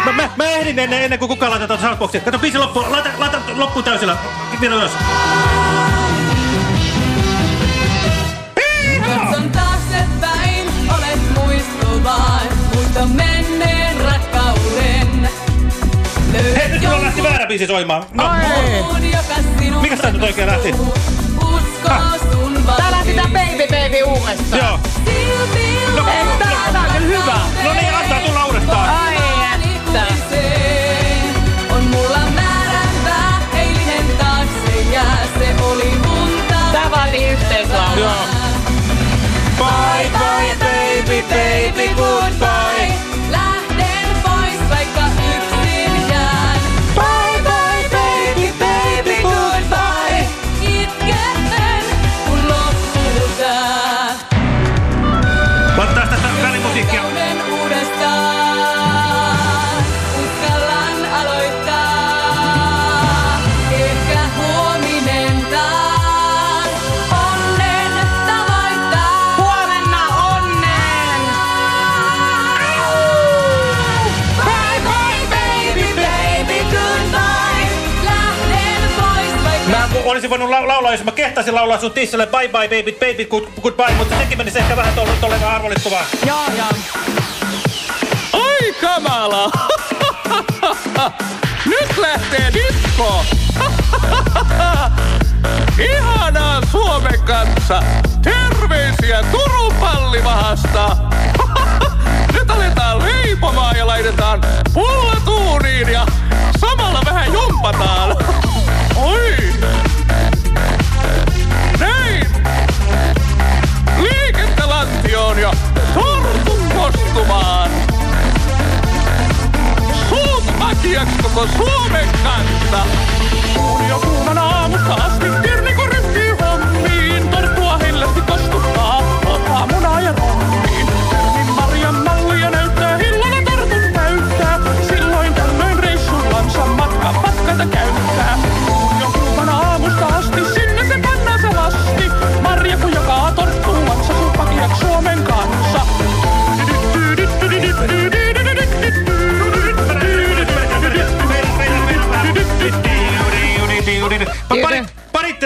[SPEAKER 4] mä, mä, mä ehdin ennen, ennen kuin kukaan laitetaan soundboxia. Kato, biisi loppu, laita, laita loppuun täysillä. Vielä ylös.
[SPEAKER 25] Katson taaksepäin, olet muistuvaan. Muista menneen rakkauden.
[SPEAKER 4] Hei, nyt lähti väärä biisi soimaan. No. Mikäs tää nyt oikein lähti?
[SPEAKER 5] Tää lähti tää Baby Baby uudestaan.
[SPEAKER 4] Joo.
[SPEAKER 5] No, tää, tää on kyllä hyvä.
[SPEAKER 4] No niin, antaa tulla uudestaan.
[SPEAKER 5] Ai että.
[SPEAKER 25] On mulla määränpää, eilinen taakse jää, se oli unta.
[SPEAKER 5] Tää vaatii yhteislaulua.
[SPEAKER 4] Joo. Bye baby, baby, goodbye. Olisin voinut la laulaa, jos mä kehtaisin laulaa sun tissille bye bye baby, baby, good, goodbye, mutta sekin menisi ehkä vähän tuolle tolle vähän.
[SPEAKER 5] Joo, joo.
[SPEAKER 26] Oi kamala! *laughs* Nyt lähtee disko! *laughs* Ihanaa Suomen kanssa! Terveisiä Turun pallivahasta! *laughs* Nyt aletaan leipomaan ja laitetaan pullatuuniin ja samalla vähän jumpataan. Kostumaan! Suut makiaksi koko Suomen kanssa! On jo kuumana aamusta asti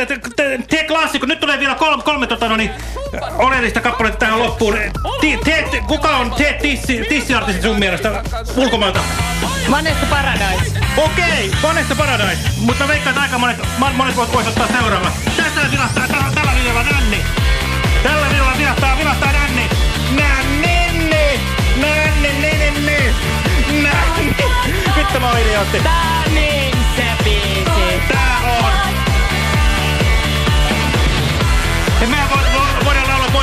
[SPEAKER 4] pari te, te, te, te klassikko. Nyt tulee vielä kolme, kolme tota, no, niin, oleellista kappaletta tähän loppuun. Ti, te, te, kuka on te tissi, tissiartisti sun mielestä ulkomailta?
[SPEAKER 5] Vanessa Paradise.
[SPEAKER 4] Okei, Vanessa Paradise. Mutta mä veikkaan, että aika monet, monet voit voisi ottaa seuraava. Tässä vilahtaa, tällä, tällä videolla Nänni. Tällä videolla vilahtaa, vilahtaa Nänni. Nänni, Nänni, Nänni, Nänni. Vittu mä oon idiootti.
[SPEAKER 5] Tää niin se biisi.
[SPEAKER 4] Tää on.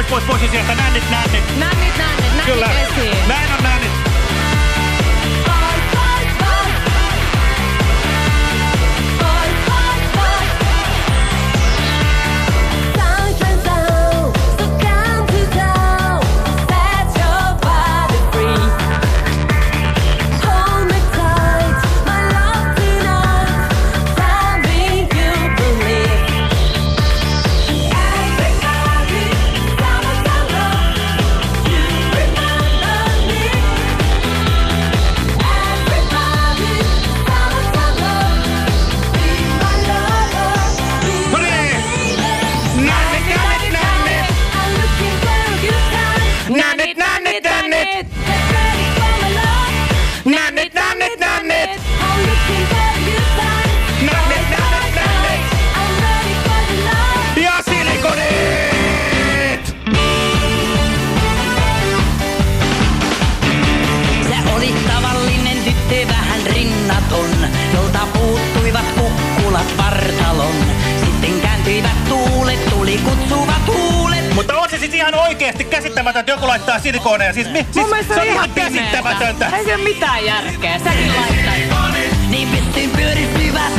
[SPEAKER 4] Pois, pois, pois sieltä. Nännit, nännit.
[SPEAKER 5] Nännit, nännit, nännit
[SPEAKER 4] Kyllä.
[SPEAKER 5] esiin.
[SPEAKER 4] Näin on nännit. Oikeasti käsittämätöntä, että joku laittaa silikoneja. Siis, mi, siis se on
[SPEAKER 5] ihan
[SPEAKER 4] ihan käsittämätöntä.
[SPEAKER 5] Ei se ole mitään järkeä. Säkin laittaisit.
[SPEAKER 25] Niin pistin pyöristyvät.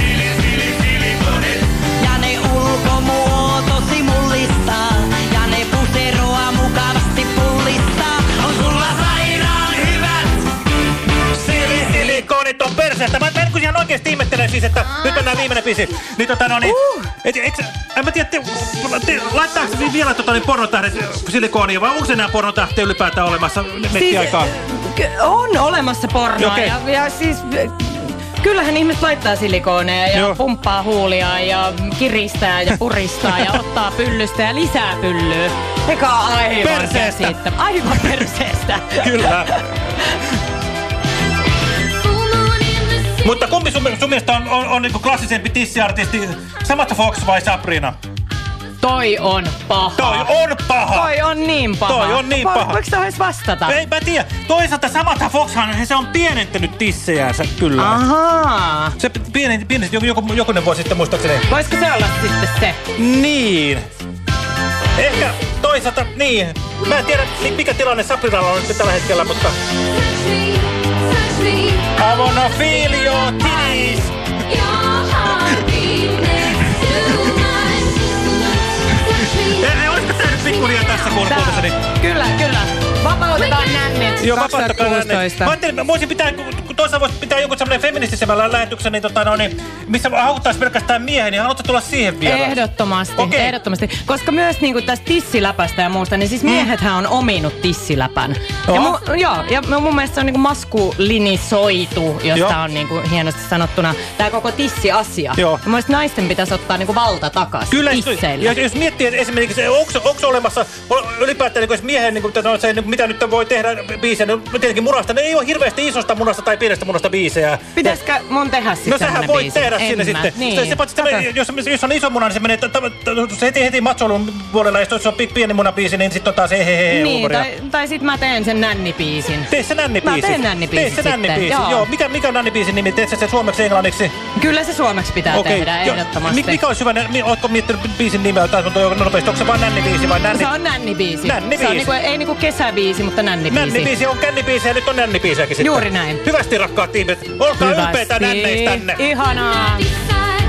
[SPEAKER 25] Ja ne ulkomuotosi mullistaa. Ja ne puseroa mukavasti pullistaa. On sulla sairaan hyvät.
[SPEAKER 4] Sili, silikonit on perseestä. Mä, mä en ihan oikeesti ihmettelen siis, että nyt mennään viimeinen biisi. Niin tota no niin, uh. Et, et, en mä tiedä, te, te, laittaako se vielä tota niin pornotähdet silikoonia vai onko se enää pornotähtiä ylipäätään olemassa nettiaikaa?
[SPEAKER 5] Ky- on olemassa pornoa
[SPEAKER 4] Okei.
[SPEAKER 5] ja, ja siis kyllähän ihmiset laittaa silikoneja ja
[SPEAKER 4] Joo.
[SPEAKER 5] pumppaa huulia ja kiristää ja puristaa ja ottaa pyllystä ja lisää pyllyä. Eikä aivan
[SPEAKER 4] Perseestä.
[SPEAKER 5] Aivan perseestä.
[SPEAKER 4] Kyllä. Mutta kumpi sun, sun mielestä on, on, on niinku klassisempi tissiartisti? Samantha Fox vai Sabrina?
[SPEAKER 5] Toi on paha.
[SPEAKER 4] Toi on paha.
[SPEAKER 5] Toi on niin paha.
[SPEAKER 4] Toi on niin paha.
[SPEAKER 5] Voiko tuohon edes vastata?
[SPEAKER 4] Ei mä tiedä. Toisaalta Samantha Foxhan, se on pienentänyt tissejänsä kyllä.
[SPEAKER 5] Ahaa.
[SPEAKER 4] Se pienen, pienen, joku, joku, jokunen vuosi sitten muistaakseni.
[SPEAKER 5] Voisiko se olla sitten se?
[SPEAKER 4] Niin. Ehkä toisaalta, niin. Mä en tiedä, mi- mikä tilanne Sabrinalla on nyt tällä hetkellä, mutta... I wanna feel your titties. Ei, ei, olisiko tää nyt pikkulia tässä kuulkuudessani?
[SPEAKER 5] Kyllä, kyllä. Vapautetaan
[SPEAKER 4] Joo, vapauttakaa näin.
[SPEAKER 5] 2016.
[SPEAKER 4] Mä ajattelin, mä voisin pitää, kun toisaalta voisi pitää joku semmoinen feministisemmällä lähetyksen, niin, tota, no, niin, missä hauttaisi pelkästään miehen, niin haluatko tulla siihen vielä?
[SPEAKER 5] Ehdottomasti,
[SPEAKER 4] Okei.
[SPEAKER 5] ehdottomasti. Koska myös niinku tästä tissiläpästä ja muusta, niin siis miehethän on ominut tissiläpän. Ja, mu, joo, ja mu- mun mielestä se on niinku maskulinisoitu, jos
[SPEAKER 4] Joo.
[SPEAKER 5] tää on niinku hienosti sanottuna, tää koko tissiasia.
[SPEAKER 4] Joo.
[SPEAKER 5] Ja mun mielestä naisten pitäisi ottaa niinku valta takas
[SPEAKER 4] Kyllä, jos,
[SPEAKER 5] tisseillä.
[SPEAKER 4] jos, miettii, että esimerkiksi, onko olemassa ylipäätään, niin jos miehen, niin kuin, no, se, niin, mitä nyt voi tehdä biisejä, no, tietenkin munasta, ne ei ole hirveästi isosta munasta tai pienestä munasta biisejä.
[SPEAKER 5] Pitäisikö mun tehdä sitten
[SPEAKER 4] No sähän voit tehdä
[SPEAKER 5] en
[SPEAKER 4] sinne
[SPEAKER 5] mä.
[SPEAKER 4] sitten.
[SPEAKER 5] Niin.
[SPEAKER 4] Se, se, paitsi, me- jos, jos on iso muna, niin se menee se heti, heti matsoilun puolella, ja jos on pi- pieni munabiisi, niin sitten on taas he he he
[SPEAKER 5] Niin, tai, tai sit mä teen sen nännipiisin.
[SPEAKER 4] Tee se nännibiisi.
[SPEAKER 5] Mä teen nännibiisin
[SPEAKER 4] Tee se
[SPEAKER 5] sitten,
[SPEAKER 4] nännibiisi.
[SPEAKER 5] joo.
[SPEAKER 4] Joo. Mikä, mikä on nännibiisin nimi? Teet sä sen suomeksi englanniksi?
[SPEAKER 5] Kyllä se suomeksi pitää
[SPEAKER 4] Okei,
[SPEAKER 5] tehdä, ehdottomasti.
[SPEAKER 4] Mi- mikä olisi hyvä, ootko miettinyt biisin nimeä tai nopeasti? Onko se vain nännibiisi vai nänni?
[SPEAKER 5] Se on nännibiisi.
[SPEAKER 4] Nännibiisi.
[SPEAKER 5] Se on niinku, ei niinku kesäbiisi, mutta nännibiisi.
[SPEAKER 4] Nännibiisi on kännibiisi ja nyt on nännibiisiäkin sitten.
[SPEAKER 5] Juuri näin.
[SPEAKER 4] Hyvästi rakkaat ihmiset. Olkaa
[SPEAKER 5] Hyvästi.
[SPEAKER 4] ylpeitä nänneistänne.
[SPEAKER 5] Ihanaa.
[SPEAKER 6] Pain.